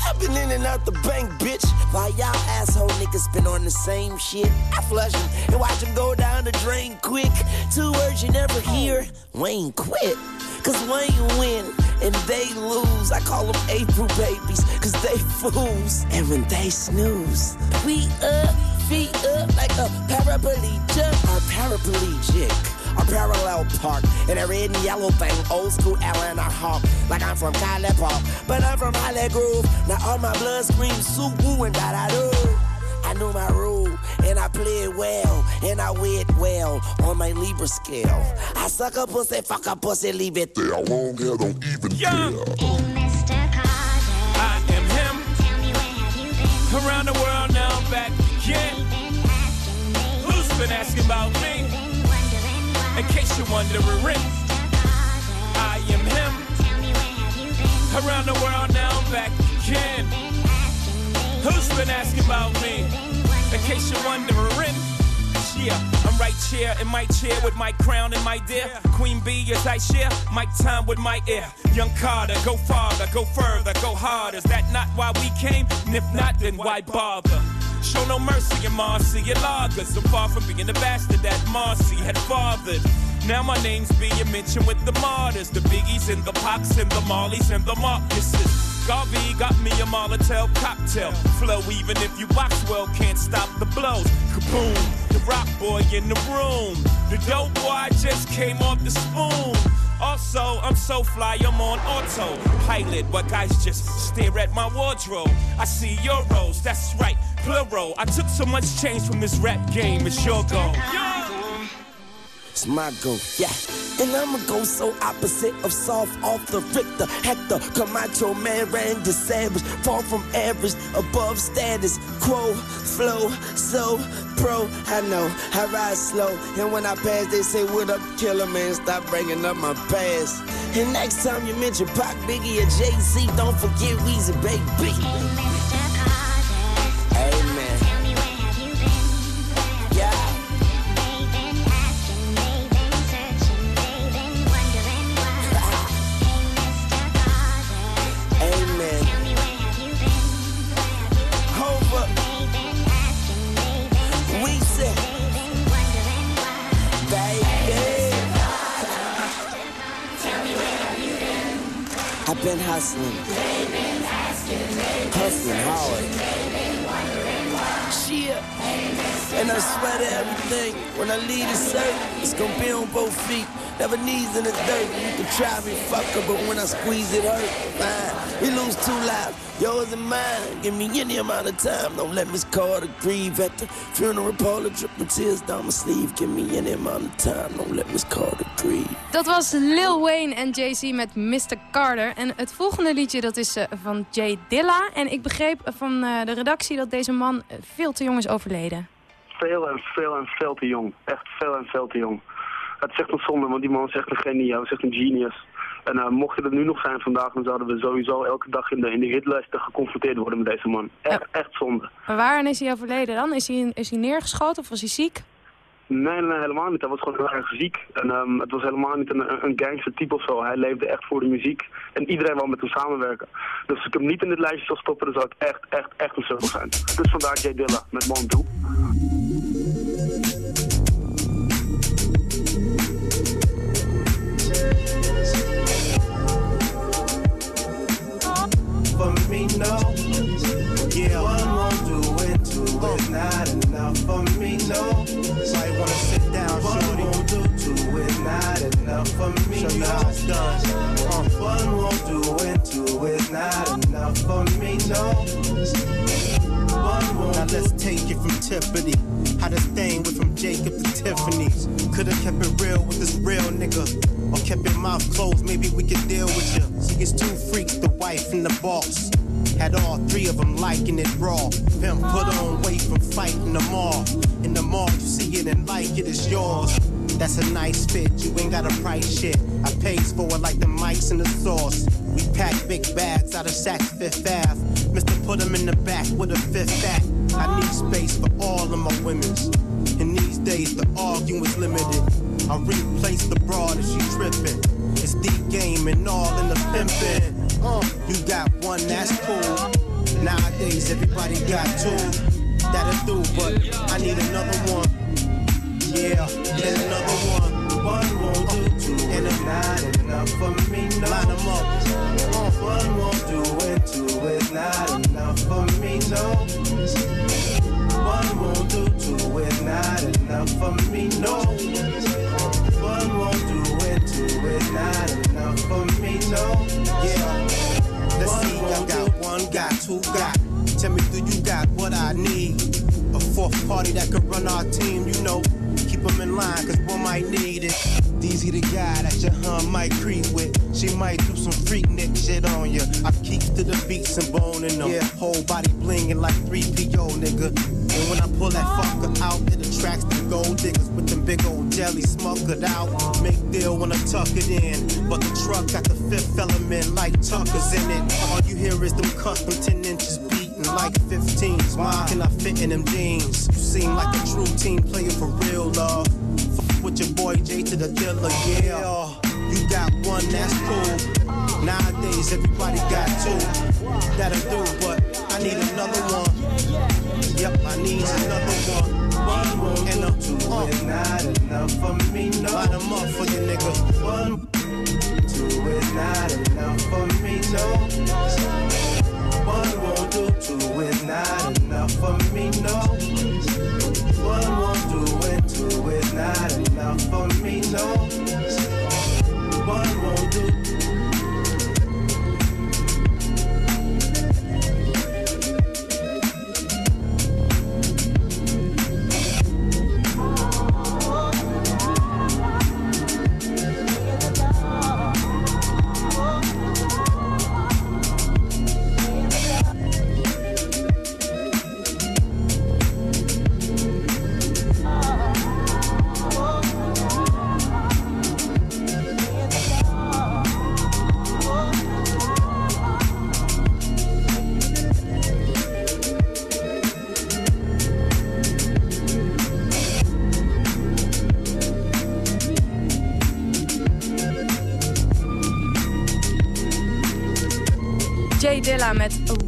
I've been in and out the bank, bitch. While y'all asshole niggas been on the same shit. I flush them and watch them go down the drain quick. Two words you never hear Wayne quit. Cause Wayne win and they lose. I call them April babies, cause they fools. And when they snooze, we up feet up like a paraplegic or paraplegic. A parallel park in a red and yellow thing, old school Atlanta Hawk. Like I'm from Cali Park, but I'm from Holly Grove. Now all my blood screams Suwu and da da do. I know my rule, and I play it well, and I wear it well on my Libra scale. I suck a pussy, fuck a pussy, leave it there. Long hair don't even Young. I am him. Around the world now, I'm back again. Who's been asking about me? In case you're wondering, I am him. Around the world now, I'm back again. Who's been asking about me? In case you're wondering. Yeah, I'm right here in my chair with my crown and my dear Queen Bee as I share my time with my ear. Young Carter, go farther, go further, go harder. Is that not why we came? And if not, then why bother? Show no mercy in Marcy and Lagers. I'm far from being the bastard that Marcy had fathered. Now my name's being mentioned with the martyrs, the biggies and the pox and the mollies and the Marcuses. Garvey got me a Molotov cocktail. Flow even if you box well, can't stop the blows. Kaboom, the rock boy in the room. The dope boy just came off the spoon. Also, I'm so fly, I'm on autopilot. But guys just stare at my wardrobe. I see euros, that's right, plural. I took so much change from this rap game, it's your go. It's my go, yeah. And I'ma go so opposite of soft off the Richter. Hector, Camacho, man, Randy Savage. Far from average, above status. Quo, flow, so pro. I know, I ride slow. And when I pass, they say, What up, killer man? Stop bringing up my past. And next time you mention Pac, Biggie, or Jay Z, don't forget Weezy, baby. Amen. Been hustling. Hustling hard. Shit. And I swear to everything. When I leave the circle, it's gonna be on both feet. Never knees in the dirt. You can try me, fucker, but when I squeeze it hurt. Fine. We lose two lives, yours and mine. Give me any amount of time. Don't let Miss Carter grieve at the funeral parlor. Dripping tears down my sleeve. Give me any amount of time. Don't let Miss Carter grieve. Dat was Lil Wayne en Jay-Z met Mr. Carter. En het volgende liedje dat is eh, van Jay Dilla. En ik begreep van eh, de redactie dat deze man eh, veel te jong is overleden. Veel en veel en veel te jong. Echt veel en veel te jong. Het is echt een zonde, want die man is echt een genie. Hij is echt een genius. En uh, mocht het er nu nog zijn vandaag, dan zouden we sowieso elke dag in de, in de hitlijsten geconfronteerd worden met deze man. Echt, echt zonde. Maar waarin is hij overleden dan? Is hij, is hij neergeschoten of was hij ziek? Nee, nee, helemaal niet. Hij was gewoon heel erg ziek. En um, het was helemaal niet een, een gangster type of zo. Hij leefde echt voor de muziek. En iedereen wou met hem samenwerken. Dus als ik hem niet in dit lijstje zou stoppen, dan zou het echt, echt, echt een sukkel zijn. Dus vandaar Jay Dilla met Mon Doe. Yeah, one won't do it, two is not enough for me, no. Might wanna sit down, one won't do, two is not enough for me, Show you how it's done. Uh, one won't do it, two is not enough for me, no. Now let's take it from Tiffany. How this thing went from Jacob to Tiffany's. Could've kept it real with this real nigga. Or kept your mouth closed, maybe we could deal with you. See, it's two freaks, the wife and the boss. Had all three of them liking it raw. Pimp put on weight from fighting the mall. In the mall, you see it and like it, it's yours. That's a nice fit, you ain't got a price shit. I pays for it like the mics and the sauce. We pack big bags out of Saks Fifth Ave. Mister put them in the back with a fifth back. I need space for all of my women's. In these days, the arguing is limited. I replace the broad if she trippin'. It's game and all in the pimpin'. Uh, you got one, that's cool. Nowadays, everybody got two. That'll do, but I need another one. Yeah, there's another one. One won't fourth party that could run our team, you know. Keep them in line, cause one might need it. DZ the guy that your hun might creep with. She might do some freak nick shit on ya. I keep to the beats and boning them. Yeah, whole body blinging like 3PO, nigga. And when I pull that fucker out, it attracts the gold diggers with them big old jelly smokered out. Make deal when I tuck it in. But the truck got the fifth element like Tucker's in it. All you hear is them custom 10 inches like 15s. Why can I fit in them jeans? You seem like a true team player for real, love. Fuck with your boy J to the dealer, yeah. You got one, that's cool. Nowadays, everybody got two. That'll do, but I need another one. Yep, I need another one. One more and a two is not enough for me. No, line them up for you, nigga. One, two is not enough for me. No, one do. Two is not enough for me. No, one won't do, and two is not enough for me. No,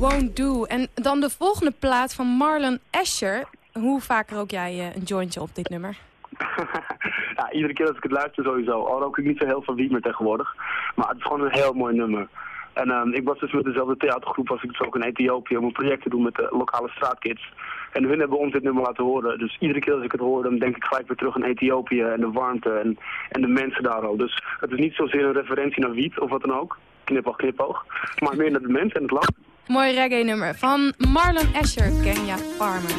Do. En dan de volgende plaat van Marlon Asher. Hoe vaak rook jij eh, een jointje op dit nummer? ja, iedere keer als ik het luister sowieso. Al rook ik niet zo heel veel wiet meer tegenwoordig. Maar het is gewoon een heel mooi nummer. En ehm, ik was dus met dezelfde theatergroep als ik dus ook in Ethiopië om een project te doen met de lokale straatkids. En hun hebben ons dit nummer laten horen. Dus iedere keer als ik het hoor, dan denk ik gelijk weer terug aan Ethiopië en de warmte en, en de mensen daar al. Dus het is niet zozeer een referentie naar wiet of wat dan ook. Knipoog, knipoog. Maar meer naar de mensen en het land. Mooi reggae nummer van Marlon Asher, Kenya Farmer.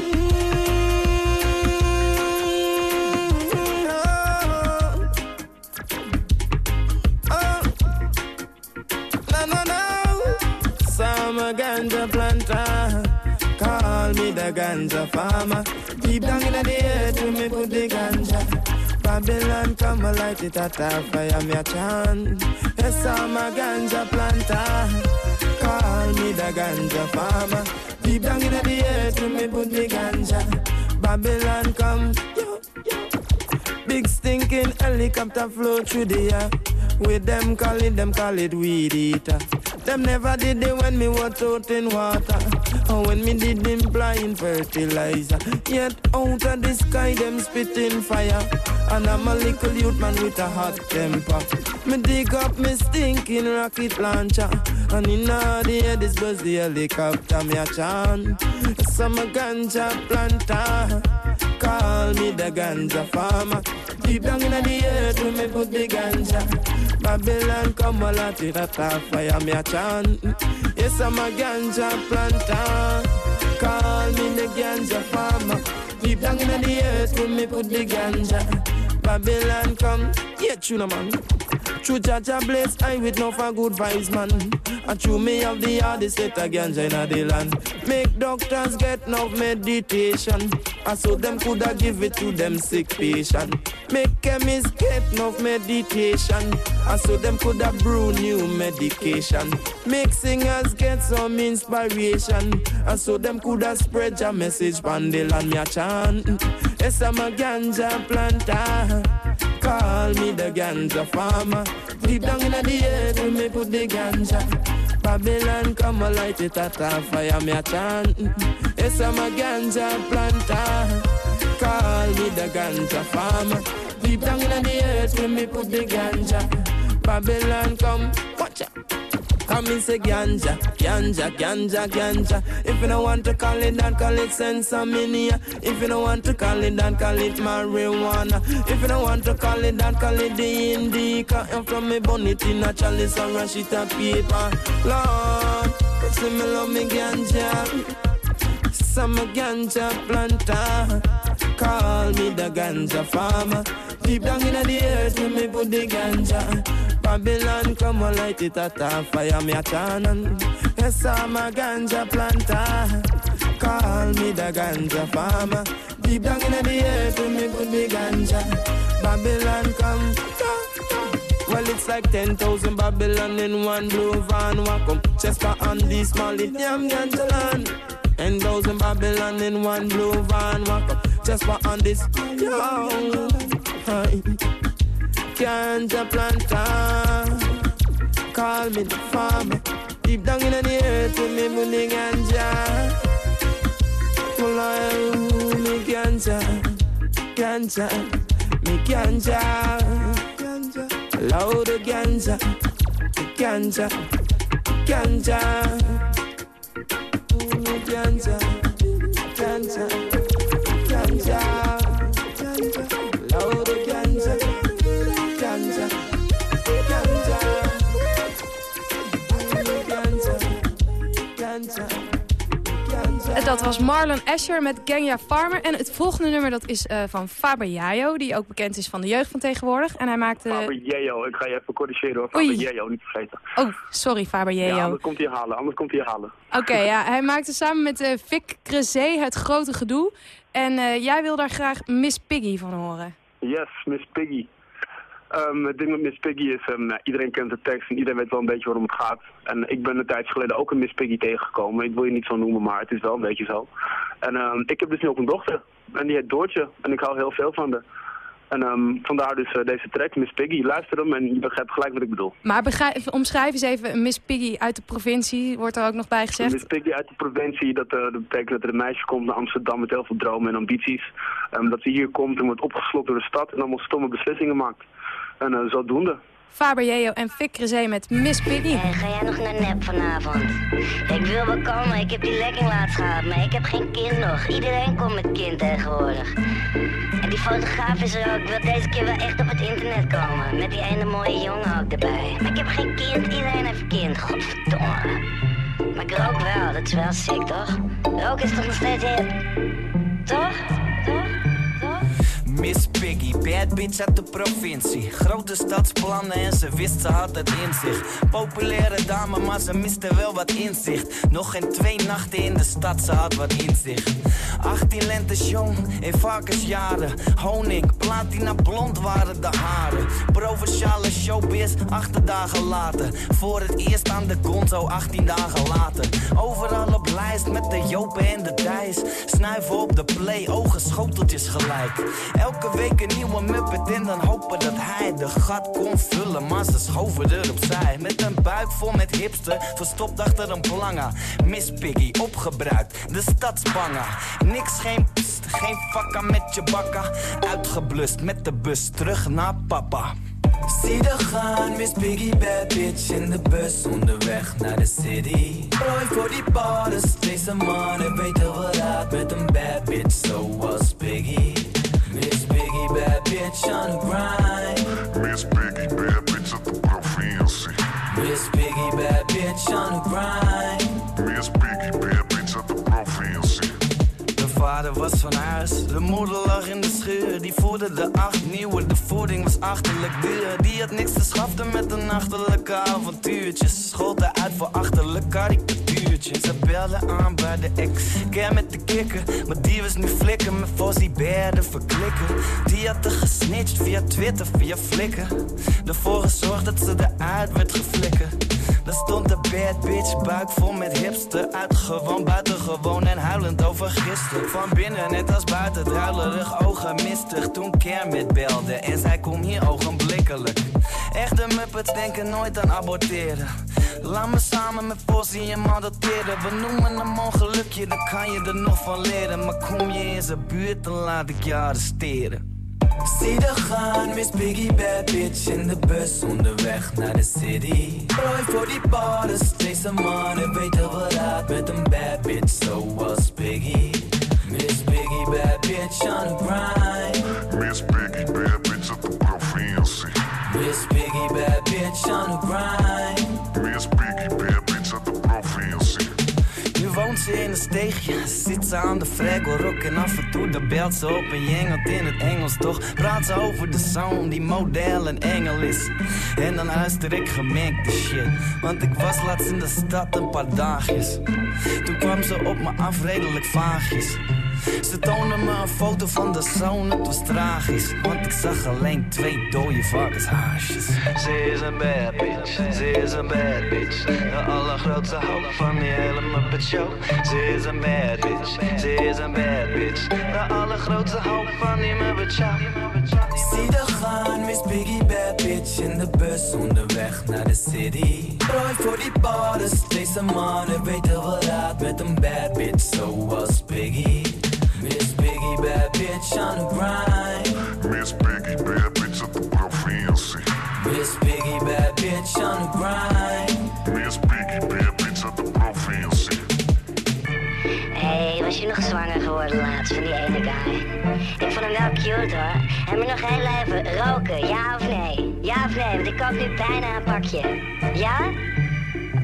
No. Summer ganja planter. Call me the ganja farmer. Deep down in the earth, we me put the ganja. Babylon come light it at a fire, me a chant. Yes, I'm a ganja planter. Call me the ganja farmer. Deep down in the earth, me put the ganja. Babylon come. Big stinking helicopter flow through the air. With them it, them call it weed eater. Them never did it when me was out in water. Or when me did them blind fertilizer. Yet out of the sky them spitting fire. And I'm a little youth man with a hot temper. Me dig up me stinking rocket launcher. And in the air this was the helicopter me a chant. Some ganja planter. Call me the ganja farmer. Deep down in the earth, we me put the ganja. Babylon come a lot it at fire, me a chant. Yes, I'm a ganja planter. Call me the ganja farmer. Deep down in the earth, we me put the ganja. Babylon come, yeah, tuna man. True Jaja bless I with no for good vibes, man. And true me have the hardest set of ganja in the land. Make doctors get no meditation. And so them coulda give it to them sick patient. Make chemists get no meditation. And so them coulda brew new medication. Make singers get some inspiration. And so them coulda spread your message pan the land me a chant. Yes, I'm a ganja planter. Call me the ganja farmer. Deep down in the earth, we me put the ganja. Babylon, come and light it at a fire, me a chant. Yes, I'm a ganja planter. Call me the ganja farmer. Deep down in the earth, we me put the ganja. Babylon, come, watch out. Come and say ganja, ganja, ganja, ganja. If you don't want to call it that, call it sensimania. If you don't want to call it that, call it marijuana. If you don't want to call it that, call it the indica. And from me bonnet in a chalice and rush it a paper. Lord, say me love me ganja. Some ganja planter. Call me the ganja farmer. Deep down in the earth, when me put the ganja. Babylon, come and light it at a fire, me a cannon. Yes, I'm a ganja planter. Call me the ganja farmer. Deep down in the earth, when me put the ganja. Babylon, come. Well, it's like 10,000 Babylon in one blue van. Welcome, Chester and the small damn ganja land. 10,000 Babylon in one blue van. Welcome, Chester and this young. Ganja planter. Call me the farmer. Deep down in the earth, with me money ganja. Well, I me ganja, ganja, me ganja. Loud ganja, ganja, ganja. Me ganja, dat was Marlon Asher met Genya Farmer. En het volgende nummer dat is eh, van Faber Jajo, die ook bekend is van de jeugd van tegenwoordig. En hij maakte... Faber Jejo, ik ga je even corrigeren hoor. Faber Jejo, niet vergeten. Oh, sorry Faber Jajo. Ja, anders komt hij halen, anders komt hij halen. Oké, ja, hij maakte samen met eh Vic Crezé het grote gedoe. En eh, jij wil daar graag Miss Piggy van horen. Yes, Miss Piggy. Ehm, het ding met Miss Piggy is, ehm, nou, iedereen kent de tekst en iedereen weet wel een beetje waarom het gaat. En ik ben een tijdje geleden ook een Miss Piggy tegengekomen. Ik wil je niet zo noemen, maar het is wel een beetje zo. En ehm, ik heb dus nu ook een dochter. En die heet Doortje. En ik hou heel veel van haar. En vandaar dus eh, deze track, Miss Piggy. Luister hem en je begrijpt gelijk wat ik bedoel. Maar begrijp, omschrijf eens even Miss Piggy uit de provincie, wordt er ook nog bij gezegd. Miss Piggy uit de provincie, dat, eh, dat betekent dat er een meisje komt naar Amsterdam met heel veel dromen en ambities. Dat ze hier komt en wordt opgeslokt door de stad en allemaal stomme beslissingen maakt. En uh, zodoende. Faber Jajo en Vic Crezé met Miss Piggy. Hey, ga jij nog naar nep vanavond? Ik wil wel komen, ik heb die lekking laatst gehad, maar ik heb geen kind nog. Iedereen komt met kind tegenwoordig. En die fotograaf is er ook, wil deze keer wel echt op het internet komen. Met die ene mooie jongen ook erbij. Maar ik heb geen kind, iedereen heeft kind, godverdomme. Maar ik rook wel, dat is wel sick, toch? Rook is toch nog steeds hip? Toch? Miss Piggy, bad bitch uit de provincie. Grote stadsplannen en ze wist ze had het in zich. Populaire dame, maar ze miste wel wat inzicht. Nog geen twee nachten in de stad, ze had wat inzicht. 18 lentes jong, in varkensjaren. Honing, platina blond waren de haren. Provinciale showbiz, acht dagen later. Voor het eerst aan de gonzo, 18 dagen later. Overal op lijst met de jopen en de dijs. Snuiven op de play, ogen schoteltjes gelijk. Elke week een nieuwe muppet en dan hopen dat hij de gat kon vullen. Maar ze schoven er opzij. Met een buik vol met hipster, verstopt achter een planga. Miss Piggy, opgebruikt, de stadsbanga. Niks, geen pst, geen fakka met je bakka. Uitgeblust met de bus, terug naar papa. Zie de gaan, Miss Piggy, bad bitch in de bus onderweg naar de city. Prooi voor die bars, deze mannen weten wel raad met een bad bitch zoals Piggy. Bad bitch on the grind. Miss Piggy, bad bitch uit de provincie. Miss Piggy, bad bitch on the grind. Miss Piggy, bad bitch uit de provincie. De vader was van huis, de moeder lag in de schuur. Die voerde de acht nieuwe, de voeding was achterlijk duur. Die had niks te schaften met een nachtelijke avontuurtjes. Schold uit voor achterlijk karikatuurtjes. Ze aan bij de ex, keer met de kikker. Maar die was nu flikken met Fossie Bear, verklikken. Die had er gesnitcht via Twitter, via Flickr. Ervoor gezorgd dat ze eruit werd geflikkerd. Er stond een bad bitch, buik vol met hipster. Uitgewoon, buitengewoon en huilend over gisteren. Van binnen net als buiten, druilerig, ogen mistig. Toen Kermit belde en zei kom hier ogenblikkelijk. Echte muppets denken nooit aan aborteren. Laat me samen met Fossie en adopteren. We noemen hem ongelukje, dan kan je er nog van leren. Maar kom je in zijn buurt, dan laat ik je arresteren. Zie de gaan, Miss Piggy bad bitch in de bus onderweg naar de city. Prooi voor die bars, deze mannen weten we raad met een bad bitch zoals Piggy. Miss Piggy bad bitch on the grind. Miss Piggy, bad bitch uit de provincie. Miss Piggy bad bitch on the grind. Ze in een steegje, zit ze aan de Fraggle En af en toe dan belt ze op en jengelt in het Engels Toch praat ze over de zoon die model en engel is. En dan luister ik gemengde shit. Want ik was laatst in de stad een paar dagjes. Toen kwam ze op me af redelijk vaagjes ze toonde me een foto van de zoon, het was tragisch Want ik zag alleen twee dode varkenshaasjes. Ze is een bad bitch, ze is een bad bitch. De allergrootste hoop van die hele Muppet Show. Ze is een bad bitch, ze is een bad bitch. De allergrootste hoop van die Muppet Show. Zie de gaan, Miss Piggy bad bitch. In de bus onderweg naar de city. Prooi voor die bars, deze mannen weten wel raad. Met een bad bitch zoals Piggy Miss Piggy bad bitch on the grind Miss Piggy, bad bitch de provincie. Miss Piggy bad bitch on the grind Miss Piggy, bad bitch uit de provincie. Hé, hey, was je nog zwanger geworden laatst van die ene guy? Ik vond hem wel cute hoor. En me nog heel even roken, ja of nee? Ja of nee, want ik koop nu bijna een pakje. Ja?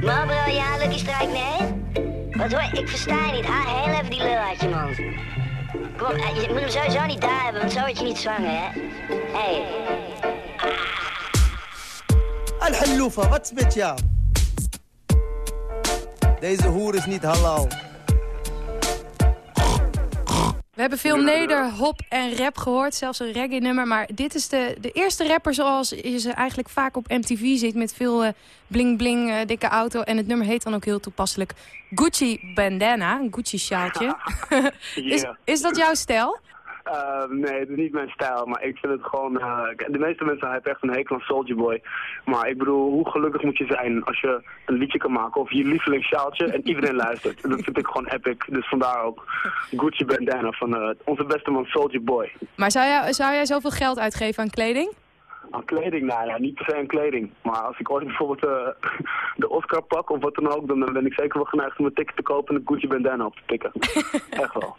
Marlboro, ja, Lucky Strike, nee? Wat hoor, ik versta je niet. Haal heel even die lul uit je mond. Kom, op, eh, je moet hem sowieso niet daar hebben, want zo word je niet zwanger, hè? Hey. Al-Halloufa, wat met jou? Deze hoer is niet halal. We hebben veel neder, hop en rap gehoord, zelfs een reggae nummer. Maar dit is de, de eerste rapper zoals je ze eigenlijk vaak op MTV ziet... met veel eh, bling bling, eh, dikke auto. En het nummer heet dan ook heel toepasselijk Gucci Bandana, een Gucci sjaaltje. is, is dat jouw stijl? Uh, nee, het is niet mijn stijl, maar ik vind het gewoon... eh, de meeste mensen hebben echt een hekel aan Soulja Boy. Maar ik bedoel, hoe gelukkig moet je zijn als je een liedje kan maken over je lievelingssjaaltje en iedereen luistert. Dat vind ik gewoon epic. Dus vandaar ook Gucci Bandana van eh, onze beste man Soulja Boy. Maar zou jij, zou jij zoveel geld uitgeven aan kleding? Aan kleding, nou ja, niet per se aan kleding. Maar als ik ooit bijvoorbeeld eh, de Oscar pak of wat dan ook, dan ben ik zeker wel geneigd om een ticket te kopen en een Gucci Bandana op te tikken. echt wel.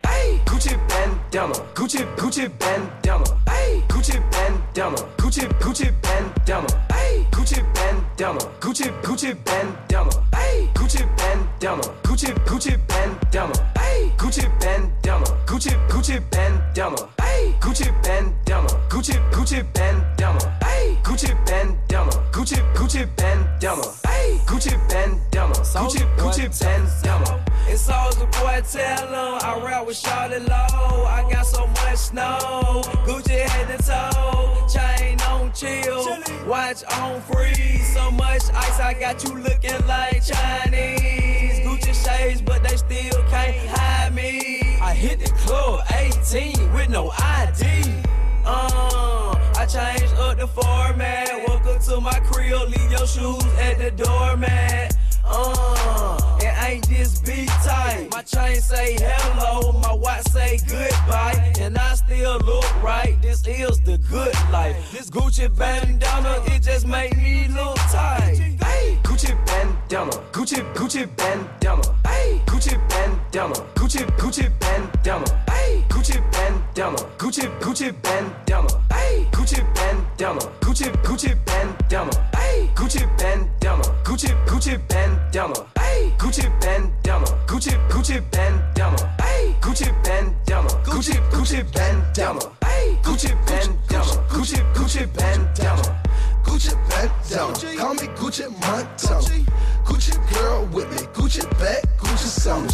Gucci bandana, Gucci Gucci bandana, ay, Gucci bandana, Gucci Gucci bandana, ay, Gucci bandana, Gucci Gucci bandana, ay, Gucci bandana, Gucci Gucci bandana, ay, Gucci bandana, Gucci Gucci bandana, ay, Gucci bandana, Gucci Gucci bandana, ay, Gucci bandana, Gucci Gucci bandana, ay, Gucci bandana, Gucci Gucci bandana. It's all the boy tell 'em I rap with Charlotte Low. I got so much snow. Gucci head to toe. Chain on chill. Watch on freeze. So much ice, I got you looking like Chinese. Gucci shades, but they still can't hide me. I hit the club 18 with no ID. Uh, I changed up the format. Welcome to my crib. Leave your shoes at the doormat. Uh, it ain't this beat tight. My chain say hello, my watch say goodbye, and I still look right. This is the good life. This Gucci bandana, it just make me look tight. Ay, Gucci bandana, Gucci Gucci bandana, ay, Gucci bandana, Gucci Gucci bandana, ay, Gucci bandana, Gucci Gucci bandana, ay, Gucci bandana, Gucci Gucci bandana, ay, Gucci bandana, Gucci Gucci bandana, ay, Gucci bandana, Gucci Gucci bandana, ay, Gucci bandana, Gucci Gucci bandana, ay, Gucci bandana, Gucci Gucci bandana. Gucci bandana, call me Gucci Montana. Gucci girl with me, Gucci bag, Gucci summer.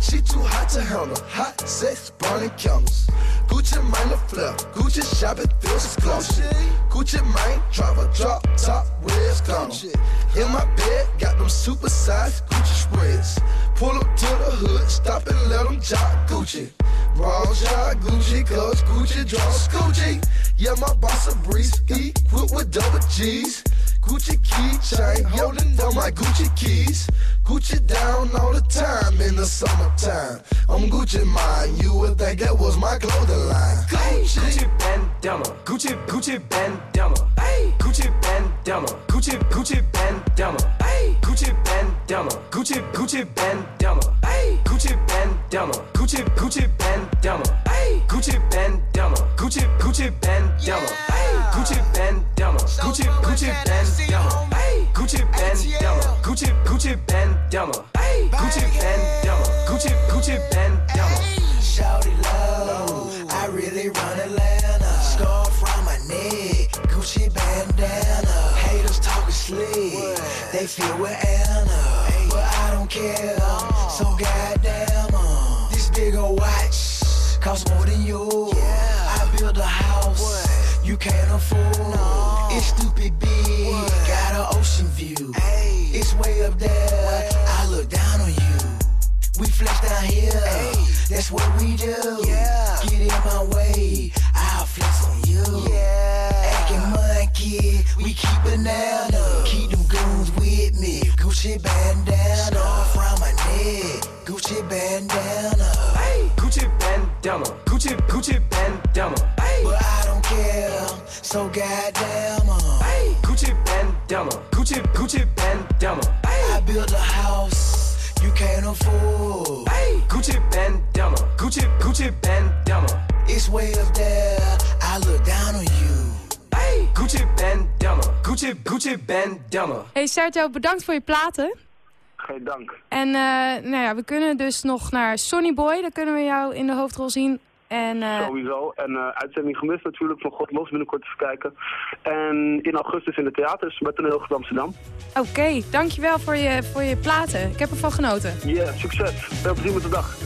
She too hot to handle, hot sex, burning candles. Gucci mine the flip, Gucci shopping feels exclusive. Gucci mind drive a drop top, where's gone? In my bed, got them supersized Gucci spreads. Pull up to the hood, stop and let them jog Gucci. Raw shot Gucci, cause Gucci draws Gucci. Yeah, my boss a breeze, equipped with double G's. Gucci keychain, holding down my Gucci keys. Gucci down all the time in the summertime. I'm Gucci mine, you would think that was my clothing line. Gucci, Gucci bandana, Gucci Gucci bandana, Gucci bandana, Gucci Gucci bandana, bandana, Gucci Gucci bandana, ay, Gucci bandana, Gucci Gucci bandana, Sergio, bedankt voor je platen. Geen dank. En eh, nou ja, we kunnen dus nog naar Sonny Boy. Daar kunnen we jou in de hoofdrol zien. En, eh, Sowieso. En eh, uitzending gemist natuurlijk van God Los binnenkort even kijken. En in augustus in de theaters met een heel Amsterdam. Oké, dankjewel voor je, voor je platen. Ik heb ervan genoten. Ja, succes. Veel plezier met de dag.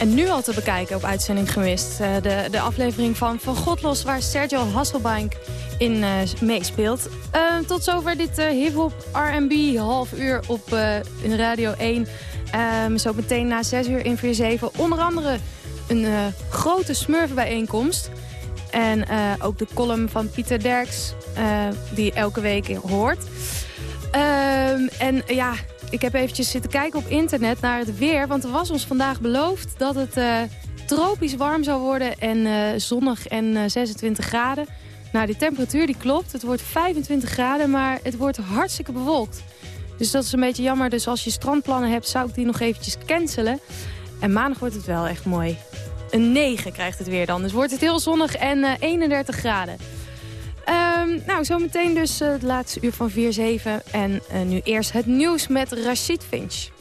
En nu al te bekijken op Uitzending Gemist. de, de aflevering van Van God Los, waar Sergio Hasselbank in eh, meespeelt. Eh, tot zover dit eh hip-hop R&B half uur op eh, in Radio 1. Ehm, zo meteen na 6 uur in 4-7. Onder andere een grote smurfbijeenkomst. En ook de column van Pieter Derks, die elke week hoort. Ehm, en ja, ik heb eventjes zitten kijken op internet naar het weer. Want er was ons vandaag beloofd dat het tropisch warm zou worden en zonnig en eh, 26 graden. Nou, die temperatuur die klopt. Het wordt 25 graden, maar het wordt hartstikke bewolkt. Dus dat is een beetje jammer. Dus als je strandplannen hebt, zou ik die nog eventjes cancelen. En maandag wordt het wel echt mooi. Een 9 krijgt het weer dan. Dus wordt het heel zonnig en eh, 31 graden. Ehm, nou, zometeen dus eh, het laatste uur van 4-7. En eh, nu eerst het nieuws met Rashid Finch.